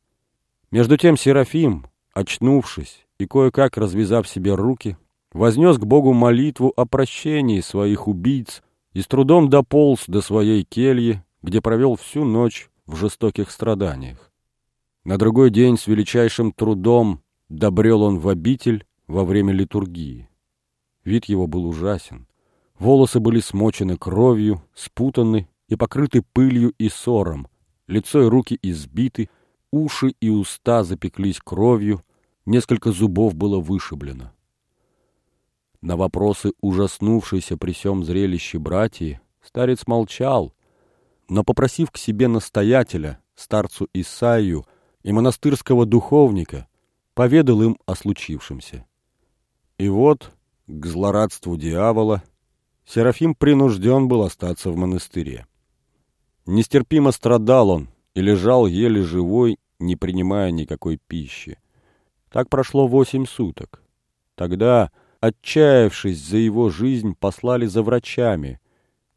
Между тем Серафим, очнувшись и кое-как развязав себе руки, вознес к Богу молитву о прощении своих убийц и с трудом дополз до своей кельи, где провел всю ночь в жестоких страданиях. На другой день с величайшим трудом добрел он в обитель во время литургии. Вид его был ужасен. Волосы были смочены кровью, спутаны и покрыты пылью и сором. Лицо и руки избиты, уши и уста запеклись кровью, несколько зубов было вышиблено. На вопросы ужаснувшейся при сём зрелище братьи старец молчал, но, попросив к себе настоятеля, старцу Исаию и монастырского духовника, поведал им о случившемся. И вот к злорадству дьявола, Серафим принужден был остаться в монастыре. Нестерпимо страдал он и лежал еле живой, не принимая никакой пищи. Так прошло восемь суток. Тогда, отчаявшись за его жизнь, послали за врачами,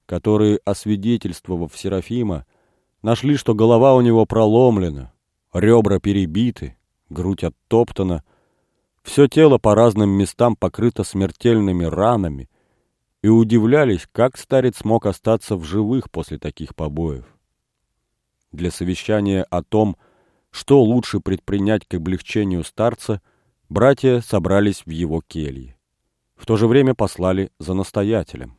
которые, освидетельствовав Серафима, нашли, что голова у него проломлена, ребра перебиты, грудь оттоптана, все тело по разным местам покрыто смертельными ранами, и удивлялись, как старец мог остаться в живых после таких побоев. Для совещания о том, что лучше предпринять к облегчению старца, братья собрались в его келье. В то же время послали за настоятелем.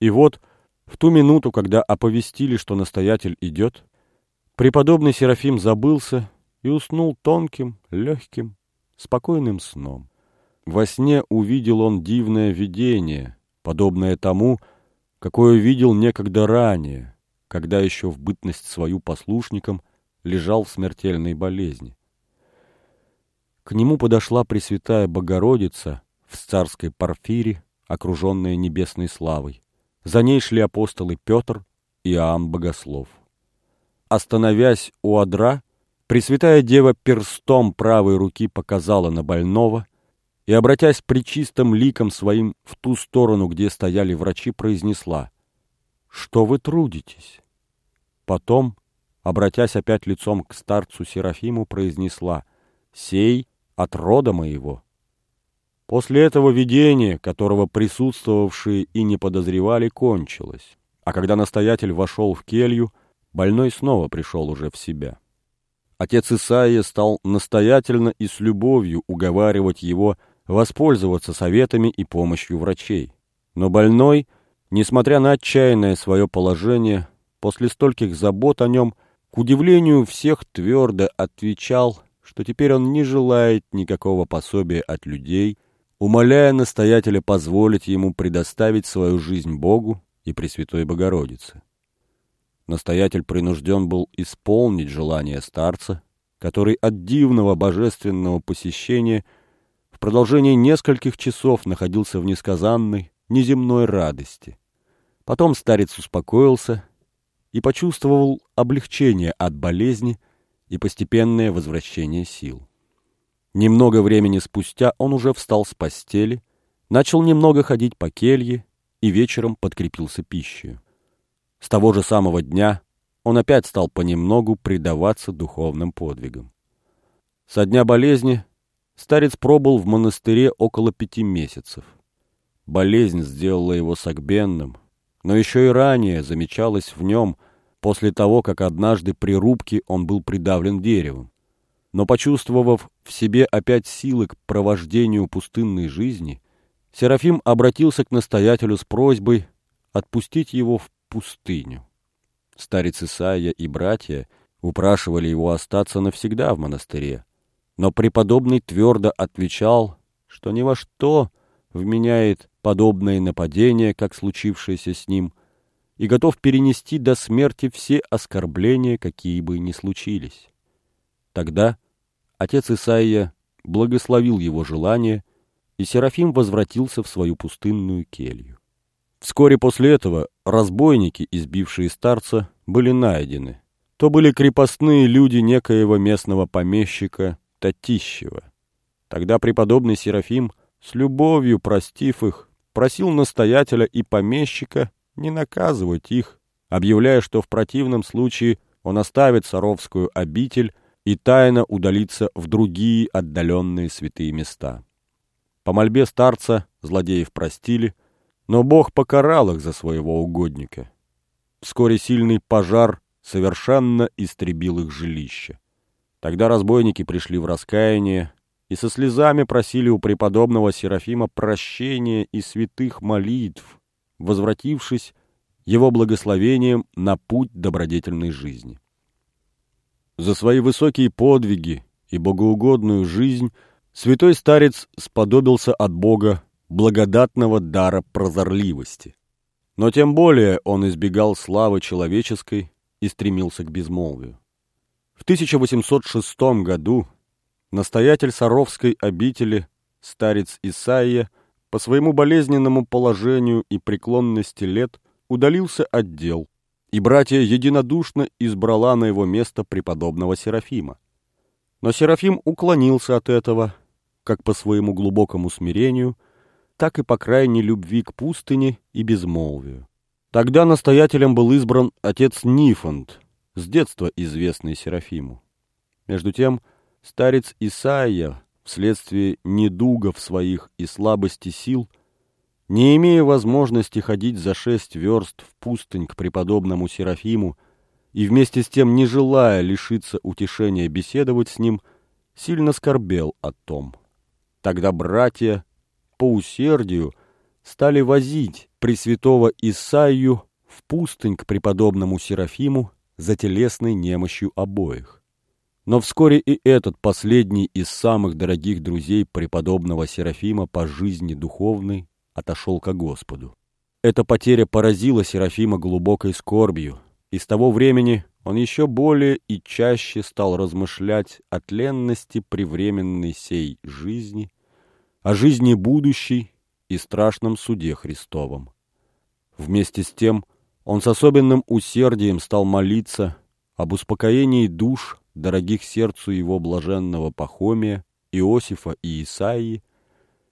И вот, в ту минуту, когда оповестили, что настоятель идет, преподобный Серафим забылся и уснул тонким, легким, спокойным сном. Во сне увидел он дивное видение, подобное тому, какое видел некогда ранее, когда еще в бытность свою послушником лежал в смертельной болезни. К нему подошла Пресвятая Богородица в царской парфире, окруженная небесной славой. За ней шли апостолы Петр и Иоанн Богослов. Остановясь у одра, Пресвятая Дева перстом правой руки показала на больного и, обратясь причистым ликом своим в ту сторону, где стояли врачи, произнесла «Что вы трудитесь?» Потом, обратясь опять лицом к старцу Серафиму, произнесла «Сей от рода моего». После этого видение, которого присутствовавшие и не подозревали, кончилось. А когда настоятель вошел в келью, больной снова пришел уже в себя. Отец Исаия стал настоятельно и с любовью уговаривать его воспользоваться советами и помощью врачей. Но больной, несмотря на отчаянное свое положение, после стольких забот о нем, к удивлению всех твердо отвечал, что теперь он не желает никакого пособия от людей, умоляя настоятеля позволить ему предоставить свою жизнь Богу и Пресвятой Богородице. Настоятель принужден был исполнить желание старца, который от дивного божественного посещения в продолжении нескольких часов находился в несказанной, неземной радости. Потом старец успокоился и почувствовал облегчение от болезни и постепенное возвращение сил. Немного времени спустя он уже встал с постели, начал немного ходить по келье и вечером подкрепился пищей. С того же самого дня он опять стал понемногу предаваться духовным подвигам. Со дня болезни старец пробыл в монастыре около пяти месяцев. Болезнь сделала его согбенным, но еще и ранее замечалось в нем после того, как однажды при рубке он был придавлен деревом. Но почувствовав в себе опять силы к провождению пустынной жизни, Серафим обратился к настоятелю с просьбой отпустить его в пустыню. Старец Исаия и братья упрашивали его остаться навсегда в монастыре, но преподобный твердо отвечал, что ни во что вменяет подобное нападение, как случившееся с ним, и готов перенести до смерти все оскорбления, какие бы ни случились. Тогда отец Исаия благословил его желание, и Серафим возвратился в свою пустынную келью. Вскоре после этого разбойники, избившие старца, были найдены. То были крепостные люди некоего местного помещика Татищева. Тогда преподобный Серафим, с любовью простив их, просил настоятеля и помещика не наказывать их, объявляя, что в противном случае он оставит Саровскую обитель и тайно удалится в другие отдаленные святые места. По мольбе старца злодеев простили – но Бог покарал их за своего угодника. Вскоре сильный пожар совершенно истребил их жилище. Тогда разбойники пришли в раскаяние и со слезами просили у преподобного Серафима прощения и святых молитв, возвратившись его благословением на путь добродетельной жизни. За свои высокие подвиги и богоугодную жизнь святой старец сподобился от Бога благодатного дара прозорливости. Но тем более он избегал славы человеческой и стремился к безмолвию. В 1806 году настоятель Саровской обители, старец Исаия, по своему болезненному положению и преклонности лет удалился от дел, и братья единодушно избрала на его место преподобного Серафима. Но Серафим уклонился от этого, как по своему глубокому смирению – так и по крайней любви к пустыне и безмолвию. Тогда настоятелем был избран отец Нифонт, с детства известный Серафиму. Между тем, старец Исаия, вследствие недугов своих и слабости сил, не имея возможности ходить за шесть верст в пустынь к преподобному Серафиму и вместе с тем не желая лишиться утешения беседовать с ним, сильно скорбел о том. Тогда братья по усердию стали возить Пресвятого Исаию в пустынь к преподобному Серафиму за телесной немощью обоих. Но вскоре и этот последний из самых дорогих друзей преподобного Серафима по жизни духовной отошел ко Господу. Эта потеря поразила Серафима глубокой скорбью, и с того времени он еще более и чаще стал размышлять о тленности привременной сей жизни о жизни будущей и страшном суде Христовом. Вместе с тем он с особенным усердием стал молиться об успокоении душ дорогих сердцу его блаженного Пахомия, Иосифа и Исаии,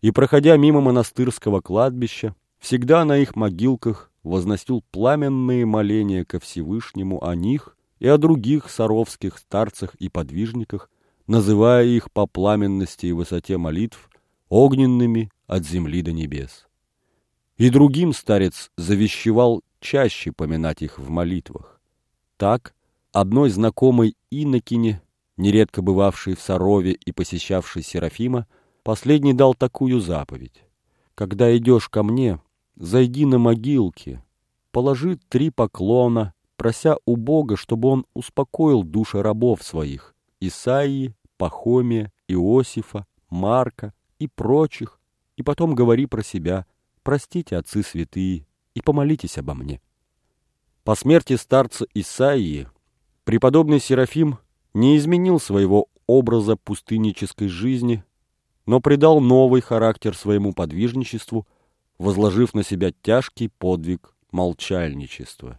и, проходя мимо монастырского кладбища, всегда на их могилках возносил пламенные моления ко Всевышнему о них и о других саровских старцах и подвижниках, называя их по пламенности и высоте молитв огненными от земли до небес. И другим старец завещевал чаще поминать их в молитвах. Так, одной знакомой инокине, нередко бывавшей в Сарове и посещавшей Серафима, последний дал такую заповедь. «Когда идешь ко мне, зайди на могилки, положи три поклона, прося у Бога, чтобы он успокоил души рабов своих, Исаии, Пахомия, Иосифа, Марка и прочих, и потом говори про себя, простите, отцы святые, и помолитесь обо мне. По смерти старца Исаии преподобный Серафим не изменил своего образа пустыннической жизни, но придал новый характер своему подвижничеству, возложив на себя тяжкий подвиг молчальничества.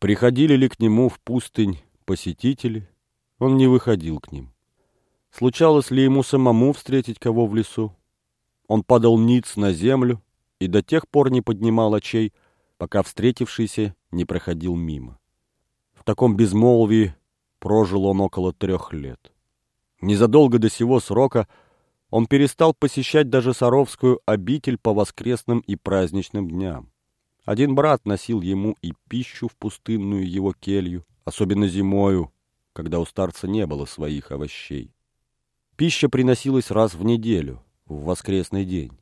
Приходили ли к нему в пустынь посетители, он не выходил к ним. Случалось ли ему самому встретить кого в лесу? Он падал ниц на землю и до тех пор не поднимал очей, пока встретившийся не проходил мимо. В таком безмолвии прожил он около трех лет. Незадолго до сего срока он перестал посещать даже Саровскую обитель по воскресным и праздничным дням. Один брат носил ему и пищу в пустынную его келью, особенно зимою, когда у старца не было своих овощей. Пища приносилась раз в неделю, в воскресный день.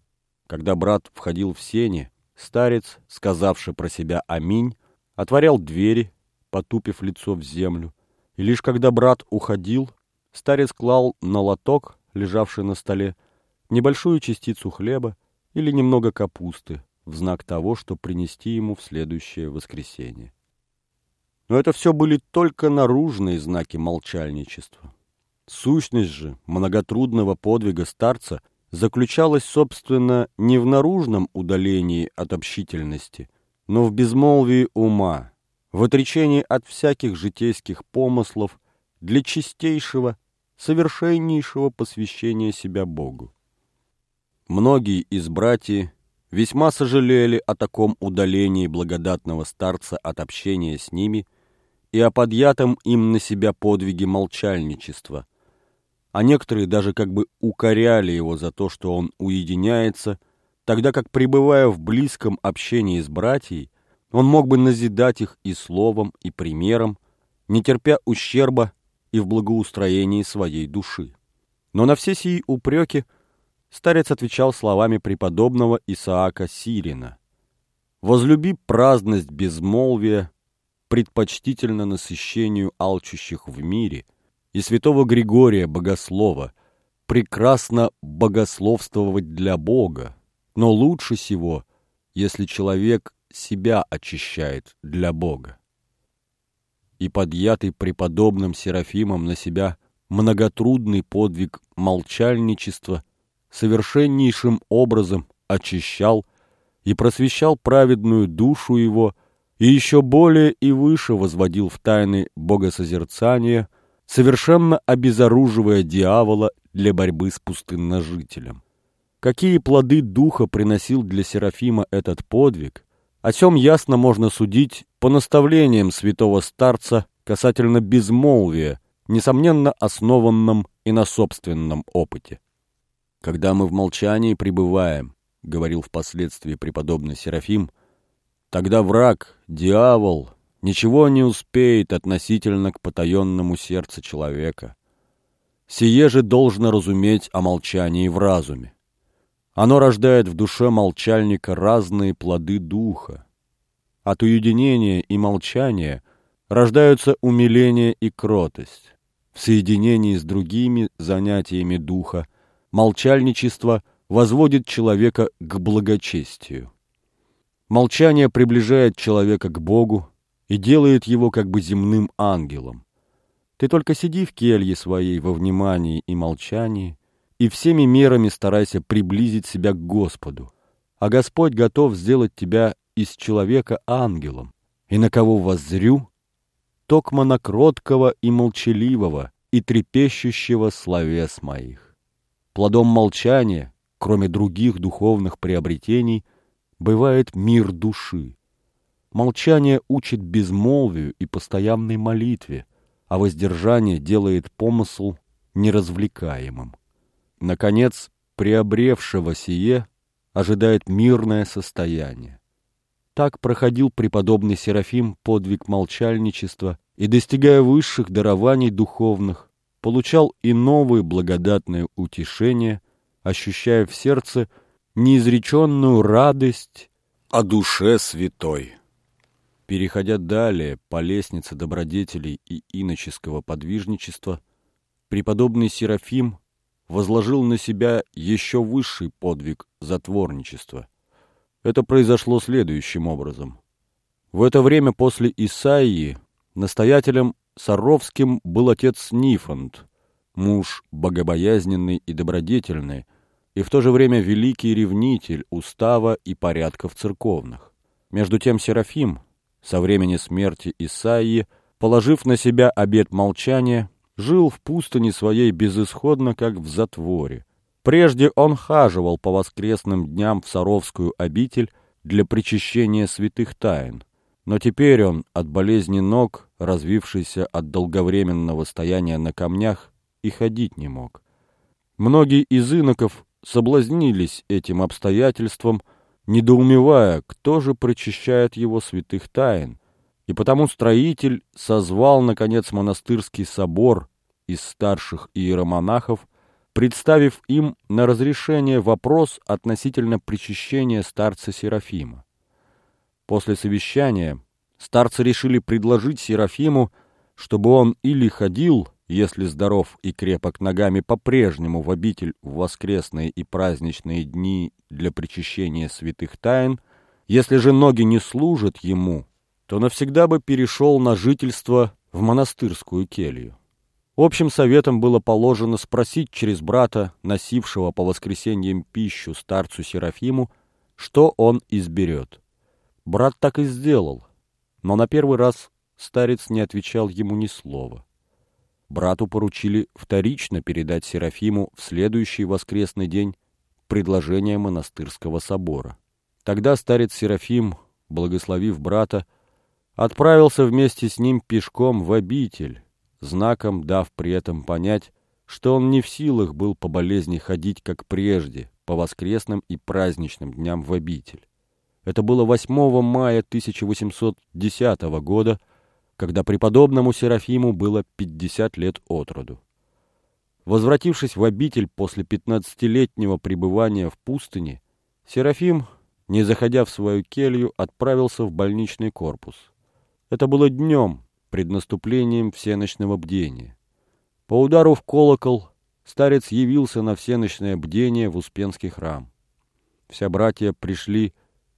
Когда брат входил в сени, старец, сказавший про себя «Аминь», отворял двери, потупив лицо в землю, и лишь когда брат уходил, старец клал на лоток, лежавший на столе, небольшую частицу хлеба или немного капусты в знак того, что принести ему в следующее воскресенье. Но это все были только наружные знаки молчальничества. Сущность же многотрудного подвига старца заключалась, собственно, не в наружном удалении от общительности, но в безмолвии ума, в отречении от всяких житейских помыслов для чистейшего, совершеннейшего посвящения себя Богу. Многие из братьев весьма сожалели о таком удалении благодатного старца от общения с ними и о подъятом им на себя подвиге молчальничества, а некоторые даже как бы укоряли его за то, что он уединяется, тогда как, пребывая в близком общении с братьей, он мог бы назидать их и словом, и примером, не терпя ущерба и в благоустроении своей души. Но на все сии упреки старец отвечал словами преподобного Исаака Сирина. «Возлюби праздность безмолвия, предпочтительно насыщению алчущих в мире, и святого Григория Богослова, прекрасно богословствовать для Бога, но лучше всего, если человек себя очищает для Бога. И подъятый преподобным Серафимом на себя многотрудный подвиг молчальничества совершеннейшим образом очищал и просвещал праведную душу его и еще более и выше возводил в тайны богосозерцания – совершенно обезоруживая дьявола для борьбы с пустынножителем. Какие плоды духа приносил для Серафима этот подвиг, о чем ясно можно судить по наставлениям святого старца касательно безмолвия, несомненно основанном и на собственном опыте. «Когда мы в молчании пребываем», — говорил впоследствии преподобный Серафим, — «тогда враг, дьявол, ничего не успеет относительно к потаенному сердцу человека. Сие же должно разуметь о молчании в разуме. Оно рождает в душе молчальника разные плоды духа. От уединения и молчания рождаются умиление и кротость. В соединении с другими занятиями духа молчальничество возводит человека к благочестию. Молчание приближает человека к Богу, и делает его как бы земным ангелом. Ты только сиди в келье своей во внимании и молчании, и всеми мерами старайся приблизить себя к Господу. А Господь готов сделать тебя из человека ангелом, и на кого воззрю, токмо на кроткого и молчаливого, и трепещущего словес моих. Плодом молчания, кроме других духовных приобретений, бывает мир души. Молчание учит безмолвию и постоянной молитве, а воздержание делает помысл неразвлекаемым. Наконец, приобревшего сие ожидает мирное состояние. Так проходил преподобный Серафим подвиг молчальничества и, достигая высших дарований духовных, получал и новые благодатные утешения, ощущая в сердце неизреченную радость о душе святой. Переходя далее по лестнице добродетелей и иноческого подвижничества, преподобный Серафим возложил на себя еще высший подвиг затворничества. Это произошло следующим образом. В это время после Исаии настоятелем Саровским был отец Нифонт, муж богобоязненный и добродетельный, и в то же время великий ревнитель устава и порядков церковных. Между тем Серафим, со времени смерти Исаии, положив на себя обет молчания, жил в пустыне своей безысходно, как в затворе. Прежде он хаживал по воскресным дням в Саровскую обитель для причащения святых тайн. Но теперь он от болезни ног, развившейся от долговременного стояния на камнях, и ходить не мог. Многие из иноков соблазнились этим обстоятельством, недоумевая, кто же прочищает его святых тайн, и потому строитель созвал, наконец, монастырский собор из старших иеромонахов, представив им на разрешение вопрос относительно причащения старца Серафима. После совещания старцы решили предложить Серафиму, чтобы он или ходил, если здоров и крепок ногами по-прежнему в обитель в воскресные и праздничные дни для причащения святых тайн, если же ноги не служат ему, то навсегда бы перешел на жительство в монастырскую келью. Общим советом было положено спросить через брата, носившего по воскресеньям пищу старцу Серафиму, что он изберет. Брат так и сделал, но на первый раз старец не отвечал ему ни слова. Брату поручили вторично передать Серафиму в следующий воскресный день предложение монастырского собора. Тогда старец Серафим, благословив брата, отправился вместе с ним пешком в обитель, знаком дав при этом понять, что он не в силах был по болезни ходить, как прежде, по воскресным и праздничным дням в обитель. Это было 8 мая 1810 года, когда преподобному Серафиму было 50 лет от роду. Возвратившись в обитель после пятнадцатилетнего пребывания в пустыне, Серафим, не заходя в свою келью, отправился в больничный корпус. Это было днем, пред наступлением всеночного бдения. По удару в колокол старец явился на всеночное бдение в Успенский храм. Вся братья пришли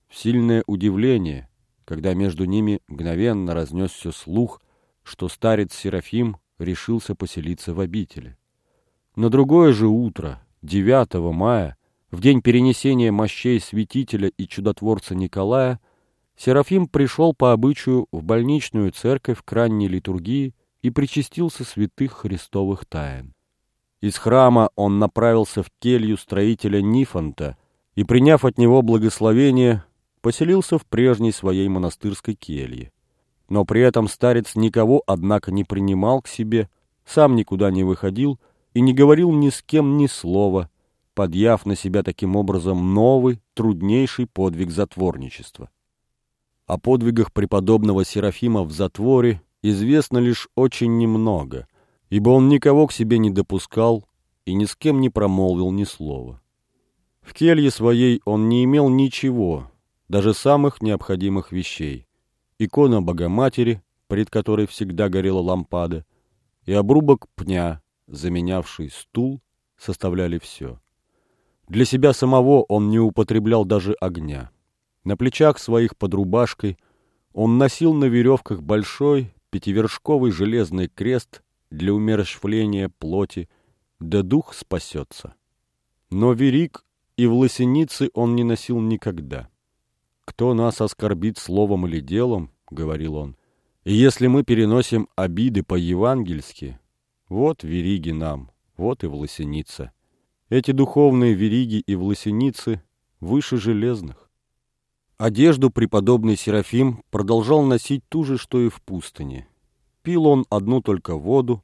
в сильное удивление, когда между ними мгновенно разнесся слух, что старец Серафим решился поселиться в обители. На другое же утро, 9 мая, в день перенесения мощей святителя и чудотворца Николая, Серафим пришел по обычаю в больничную церковь к ранней литургии и причастился святых христовых тайн. Из храма он направился в келью строителя Нифонта и, приняв от него благословение, поселился в прежней своей монастырской келье. Но при этом старец никого, однако, не принимал к себе, сам никуда не выходил и не говорил ни с кем ни слова, подъяв на себя таким образом новый, труднейший подвиг затворничества. О подвигах преподобного Серафима в затворе известно лишь очень немного, ибо он никого к себе не допускал и ни с кем не промолвил ни слова. В келье своей он не имел ничего, даже самых необходимых вещей. Икона Богоматери, пред которой всегда горела лампада, и обрубок пня, заменявший стул, составляли все. Для себя самого он не употреблял даже огня. На плечах своих под рубашкой он носил на веревках большой пятивершковый железный крест для умерщвления плоти, да дух спасется. Но верик и в лосенице он не носил никогда. «Кто нас оскорбит словом или делом, — говорил он, — И если мы переносим обиды по-евангельски, вот вериги нам, вот и власеница. Эти духовные вериги и власеницы выше железных. Одежду преподобный Серафим продолжал носить ту же, что и в пустыне. Пил он одну только воду,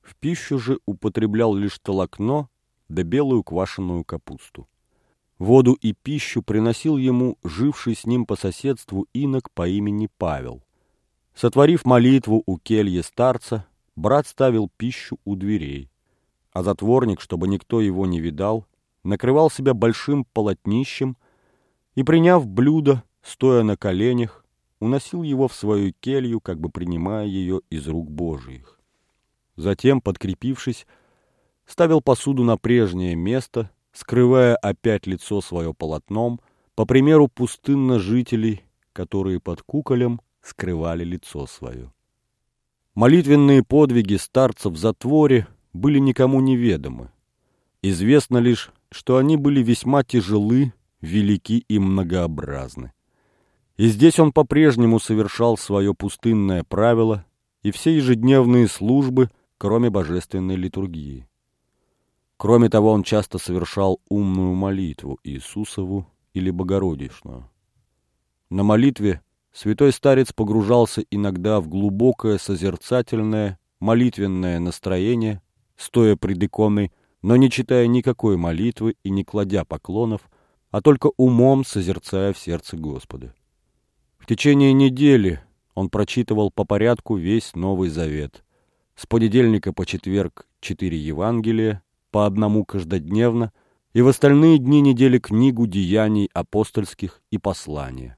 в пищу же употреблял лишь толокно да белую квашеную капусту. Воду и пищу приносил ему живший с ним по соседству инок по имени Павел. Сотворив молитву у кельи старца, брат ставил пищу у дверей, а затворник, чтобы никто его не видал, накрывал себя большим полотнищем и, приняв блюдо, стоя на коленях, уносил его в свою келью, как бы принимая ее из рук Божиих. Затем, подкрепившись, ставил посуду на прежнее место, скрывая опять лицо свое полотном, по примеру пустынно жителей, которые под куколем скрывали лицо свое. Молитвенные подвиги старцев в затворе были никому неведомы. Известно лишь, что они были весьма тяжелы, велики и многообразны. И здесь он по-прежнему совершал свое пустынное правило и все ежедневные службы, кроме божественной литургии. Кроме того, он часто совершал умную молитву Иисусову или Богородичную. На молитве святой старец погружался иногда в глубокое созерцательное, молитвенное настроение, стоя пред иконой, но не читая никакой молитвы и не кладя поклонов, а только умом созерцая в сердце Господа. В течение недели он прочитывал по порядку весь Новый Завет. С понедельника по четверг четыре Евангелия, по одному каждодневно, и в остальные дни недели книгу деяний апостольских и послания.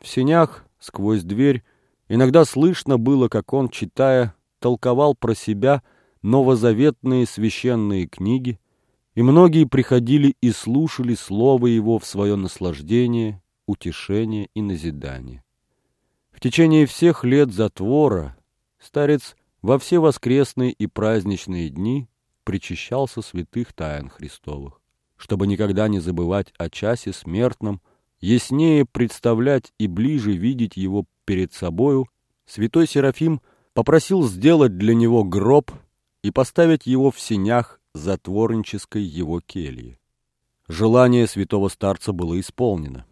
В сенях, сквозь дверь, иногда слышно было, как он, читая, толковал про себя новозаветные священные книги, и многие приходили и слушали слово его в свое наслаждение, утешение и назидание. В течение всех лет затвора старец во все воскресные и праздничные дни причащался святых тайн Христовых, чтобы никогда не забывать о часе смертном, яснее представлять и ближе видеть его перед собою, святой Серафим попросил сделать для него гроб и поставить его в сенях затворнической его кельи. Желание святого старца было исполнено.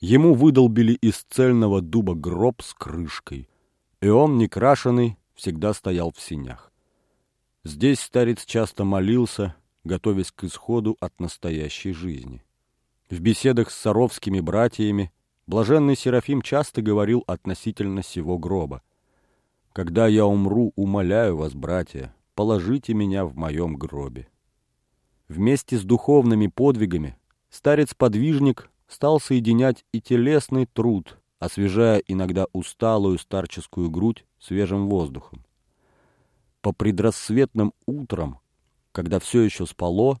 Ему выдолбили из цельного дуба гроб с крышкой, и он, некрашенный, всегда стоял в синях. Здесь старец часто молился, готовясь к исходу от настоящей жизни. В беседах с саровскими братьями блаженный Серафим часто говорил относительно сего гроба. «Когда я умру, умоляю вас, братья, положите меня в моем гробе». Вместе с духовными подвигами старец-подвижник стал соединять и телесный труд, освежая иногда усталую старческую грудь свежим воздухом. По предрассветным утрам, когда все еще спало,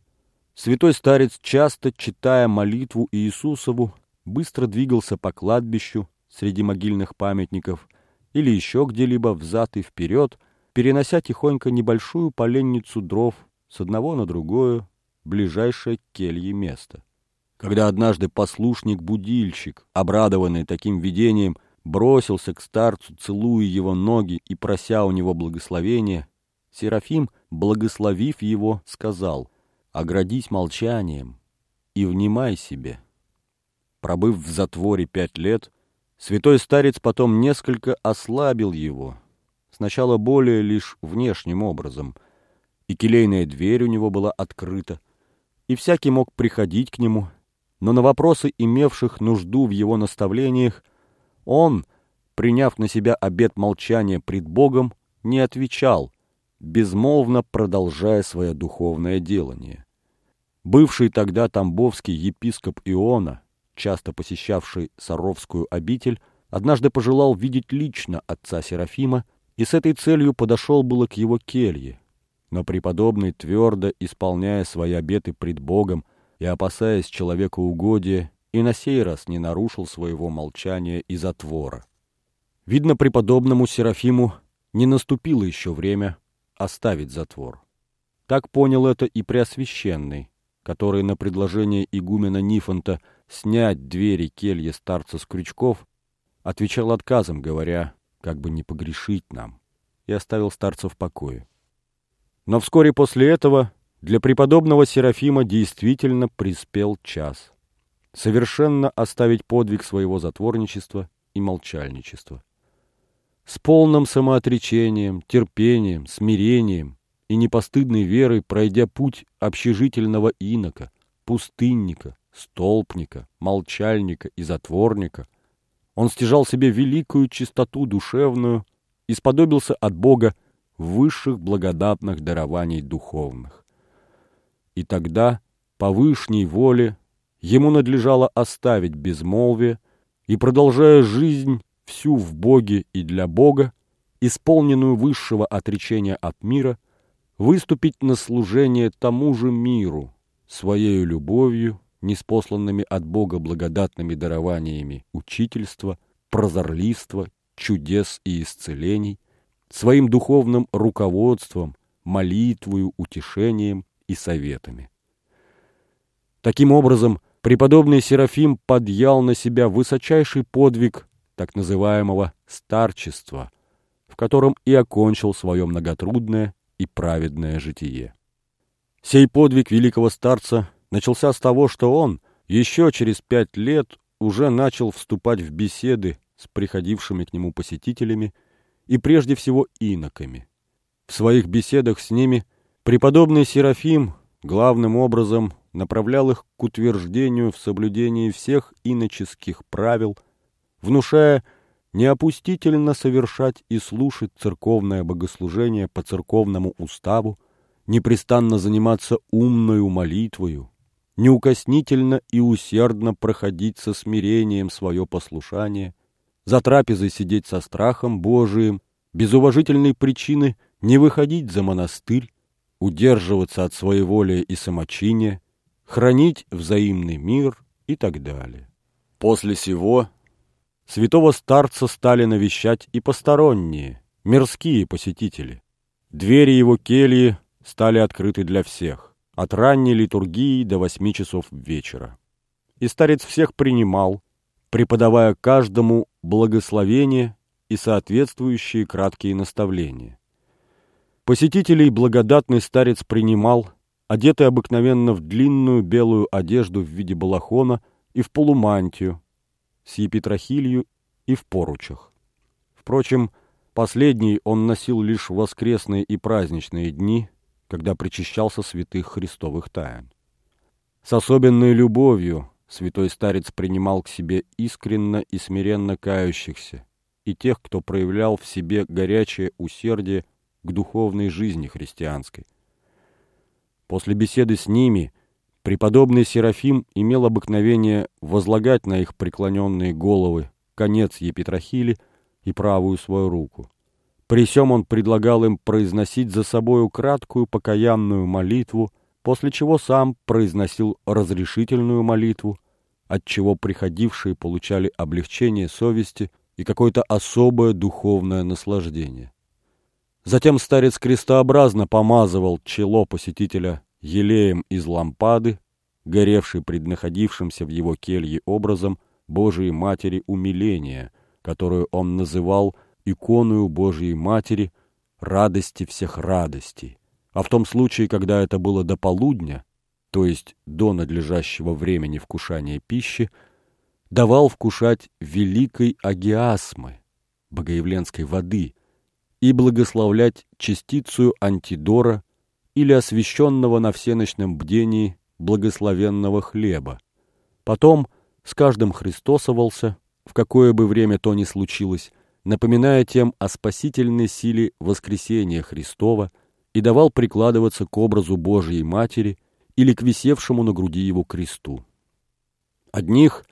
Святой старец, часто читая молитву Иисусову, быстро двигался по кладбищу среди могильных памятников или еще где-либо взад и вперед, перенося тихонько небольшую поленницу дров с одного на другое, ближайшее к келье место. Когда однажды послушник-будильщик, обрадованный таким видением, бросился к старцу, целуя его ноги и прося у него благословения, Серафим, благословив его, сказал — оградись молчанием и внимай себе. Пробыв в затворе пять лет, святой старец потом несколько ослабил его, сначала более лишь внешним образом, и келейная дверь у него была открыта, и всякий мог приходить к нему, но на вопросы, имевших нужду в его наставлениях, он, приняв на себя обет молчания пред Богом, не отвечал — безмолвно продолжая свое духовное делание. Бывший тогда тамбовский епископ Иона, часто посещавший Саровскую обитель, однажды пожелал видеть лично отца Серафима и с этой целью подошел было к его келье. Но преподобный, твердо исполняя свои обеты пред Богом и опасаясь человека угодия, и на сей раз не нарушил своего молчания и затвора. Видно, преподобному Серафиму не наступило еще время оставить затвор. Так понял это и Преосвященный, который на предложение игумена Нифонта снять двери кельи старца с крючков отвечал отказом, говоря, как бы не погрешить нам, и оставил старца в покое. Но вскоре после этого для преподобного Серафима действительно приспел час. Совершенно оставить подвиг своего затворничества и молчальничества. С полным самоотречением, терпением, смирением и непостыдной верой, пройдя путь общежительного инока, пустынника, столпника, молчальника и затворника, он стяжал себе великую чистоту душевную и сподобился от Бога высших благодатных дарований духовных. И тогда, по вышней воле, ему надлежало оставить безмолвие и, продолжая жизнь всю в Боге и для Бога, исполненную высшего отречения от мира, выступить на служение тому же миру, своею любовью, неспосланными от Бога благодатными дарованиями учительства, прозорливства, чудес и исцелений, своим духовным руководством, молитвою, утешением и советами. Таким образом, преподобный Серафим подъял на себя высочайший подвиг так называемого старчества, в котором и окончил свое многотрудное и праведное житие. Сей подвиг великого старца начался с того, что он еще через пять лет уже начал вступать в беседы с приходившими к нему посетителями и прежде всего иноками. В своих беседах с ними преподобный Серафим главным образом направлял их к утверждению в соблюдении всех иноческих правил, внушая неопустительно совершать и слушать церковное богослужение по церковному уставу, непрестанно заниматься умною молитвою, неукоснительно и усердно проходить со смирением свое послушание, за трапезой сидеть со страхом Божиим, без уважительной причины не выходить за монастырь, удерживаться от своеволия и самочиния, хранить взаимный мир и так далее. После сего святого старца стали навещать и посторонние, мирские посетители. Двери его кельи стали открыты для всех, от ранней литургии до восьми часов вечера. И старец всех принимал, преподавая каждому благословение и соответствующие краткие наставления. Посетителей благодатный старец принимал, одетый обыкновенно в длинную белую одежду в виде балахона и в полумантию, с епитрахилью и в поручах. Впрочем, последний он носил лишь в воскресные и праздничные дни, когда причащался святых христовых тайн. С особенной любовью святой старец принимал к себе искренно и смиренно кающихся и тех, кто проявлял в себе горячее усердие к духовной жизни христианской. После беседы с ними преподобный Серафим имел обыкновение возлагать на их преклоненные головы конец епитрахили и правую свою руку. При сём он предлагал им произносить за собою краткую покаянную молитву, после чего сам произносил разрешительную молитву, от чего приходившие получали облегчение совести и какое-то особое духовное наслаждение. Затем старец крестообразно помазывал чело посетителя елеем из лампады, горевшей пред находившимся в его келье образом Божией Матери умиления, которую он называл иконую Божией Матери радости всех радостей. А в том случае, когда это было до полудня, то есть до надлежащего времени вкушания пищи, давал вкушать великой агиасмы, богоявленской воды, и благословлять частицу антидора или освященного на всеночном бдении благословенного хлеба. Потом с каждым христосовался, в какое бы время то ни случилось, напоминая тем о спасительной силе воскресения Христова и давал прикладываться к образу Божией Матери или к висевшему на груди его кресту. Одних,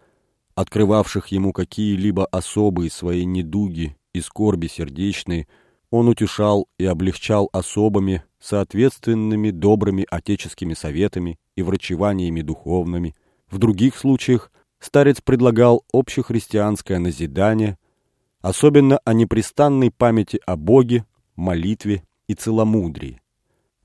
открывавших ему какие-либо особые свои недуги и скорби сердечные, он утешал и облегчал особыми, соответственными добрыми отеческими советами и врачеваниями духовными. В других случаях старец предлагал общехристианское назидание, особенно о непрестанной памяти о Боге, молитве и целомудрии.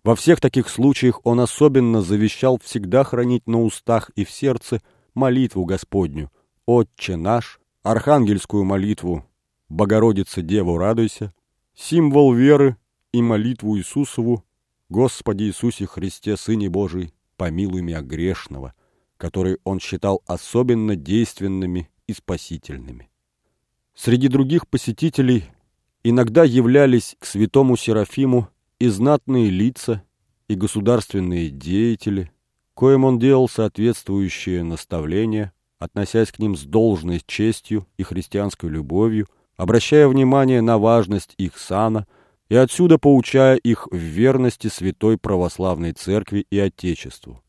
Во всех таких случаях он особенно завещал всегда хранить на устах и в сердце молитву Господню, «Отче наш», архангельскую молитву «Богородица, Деву, радуйся», символ веры и молитву Иисусову «Господи Иисусе Христе, Сыне Божий, помилуй меня грешного», которые он считал особенно действенными и спасительными. Среди других посетителей иногда являлись к святому Серафиму и знатные лица, и государственные деятели, коим он делал соответствующие наставления, относясь к ним с должной честью и христианской любовью, обращая внимание на важность их сана и отсюда поучая их в верности святой православной церкви и Отечеству.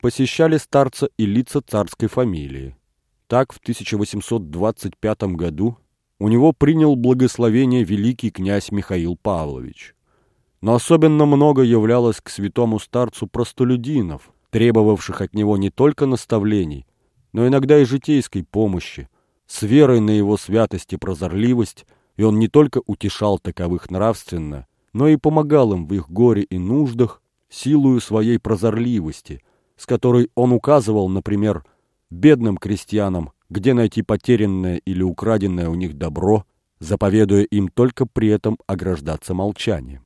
Посещали старца и лица царской фамилии. Так в 1825 году у него принял благословение великий князь Михаил Павлович. Но особенно много являлось к святому старцу простолюдинов, требовавших от него не только наставлений, но иногда и житейской помощи, с верой на его святость и прозорливость, и он не только утешал таковых нравственно, но и помогал им в их горе и нуждах, силою своей прозорливости, с которой он указывал, например, бедным крестьянам, где найти потерянное или украденное у них добро, заповедуя им только при этом ограждаться молчанием.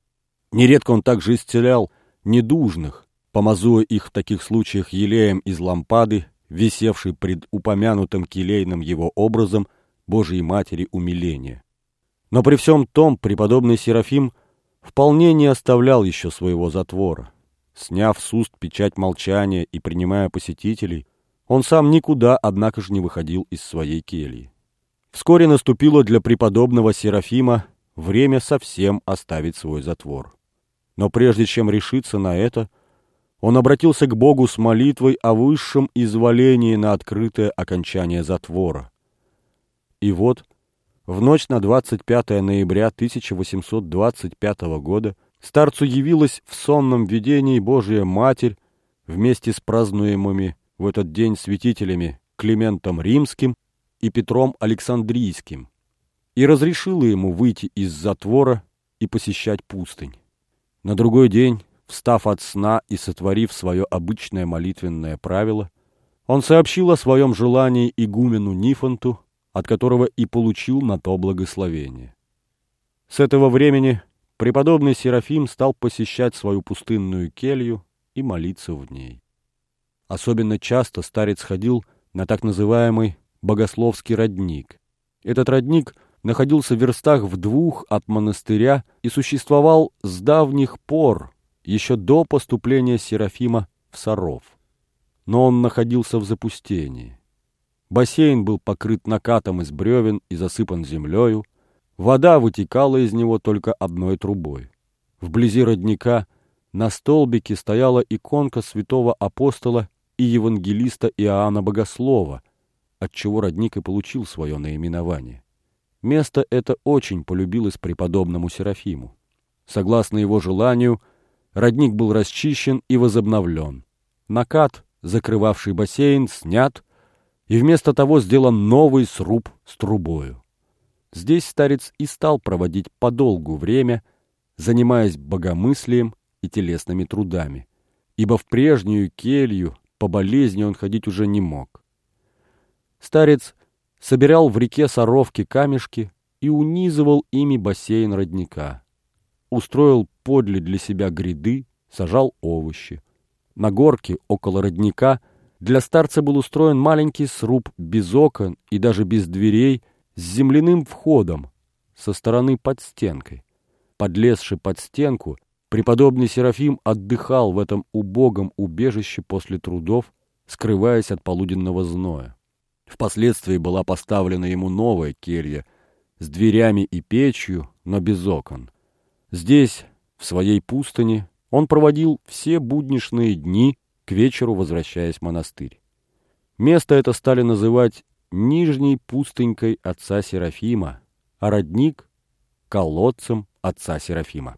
Нередко он также исцелял недужных, помазуя их в таких случаях елеем из лампады, висевшей пред упомянутым келейным его образом Божией Матери умиления. Но при всем том преподобный Серафим вполне не оставлял еще своего затвора. Сняв с уст печать молчания и принимая посетителей, он сам никуда, однако же, не выходил из своей кельи. Вскоре наступило для преподобного Серафима время совсем оставить свой затвор. Но прежде чем решиться на это, он обратился к Богу с молитвой о высшем изволении на открытое окончание затвора. И вот, в ночь на 25 ноября 1825 года старцу явилась в сонном видении Божия Матерь вместе с празднуемыми в этот день святителями Климентом Римским и Петром Александрийским и разрешила ему выйти из затвора и посещать пустынь. На другой день, встав от сна и сотворив свое обычное молитвенное правило, он сообщил о своем желании игумену Нифонту, от которого и получил на то благословение. С этого времени преподобный Серафим стал посещать свою пустынную келью и молиться в ней. Особенно часто старец ходил на так называемый богословский родник. Этот родник находился в верстах в двух от монастыря и существовал с давних пор, еще до поступления Серафима в Саров. Но он находился в запустении. Бассейн был покрыт накатом из бревен и засыпан землею, вода вытекала из него только одной трубой. Вблизи родника на столбике стояла иконка святого апостола и евангелиста Иоанна Богослова, отчего родник и получил свое наименование. Место это очень полюбилось преподобному Серафиму. Согласно его желанию, родник был расчищен и возобновлен. Накат, закрывавший бассейн, снят, и вместо того сделан новый сруб с трубою. Здесь старец и стал проводить подолгу время, занимаясь богомыслием и телесными трудами, ибо в прежнюю келью по болезни он ходить уже не мог. Старец собирал в реке Саровки камешки и унизывал ими бассейн родника. Устроил подле для себя гряды, сажал овощи. На горке около родника для старца был устроен маленький сруб без окон и даже без дверей с земляным входом со стороны под стенкой. Подлезши под стенку, Преподобный Серафим отдыхал в этом убогом убежище после трудов, скрываясь от полуденного зноя. Впоследствии была поставлена ему новая келья с дверями и печью, но без окон. Здесь, в своей пустыне, он проводил все буднишные дни, к вечеру возвращаясь в монастырь. Место это стали называть Нижней пустынькой отца Серафима, а родник — колодцем отца Серафима.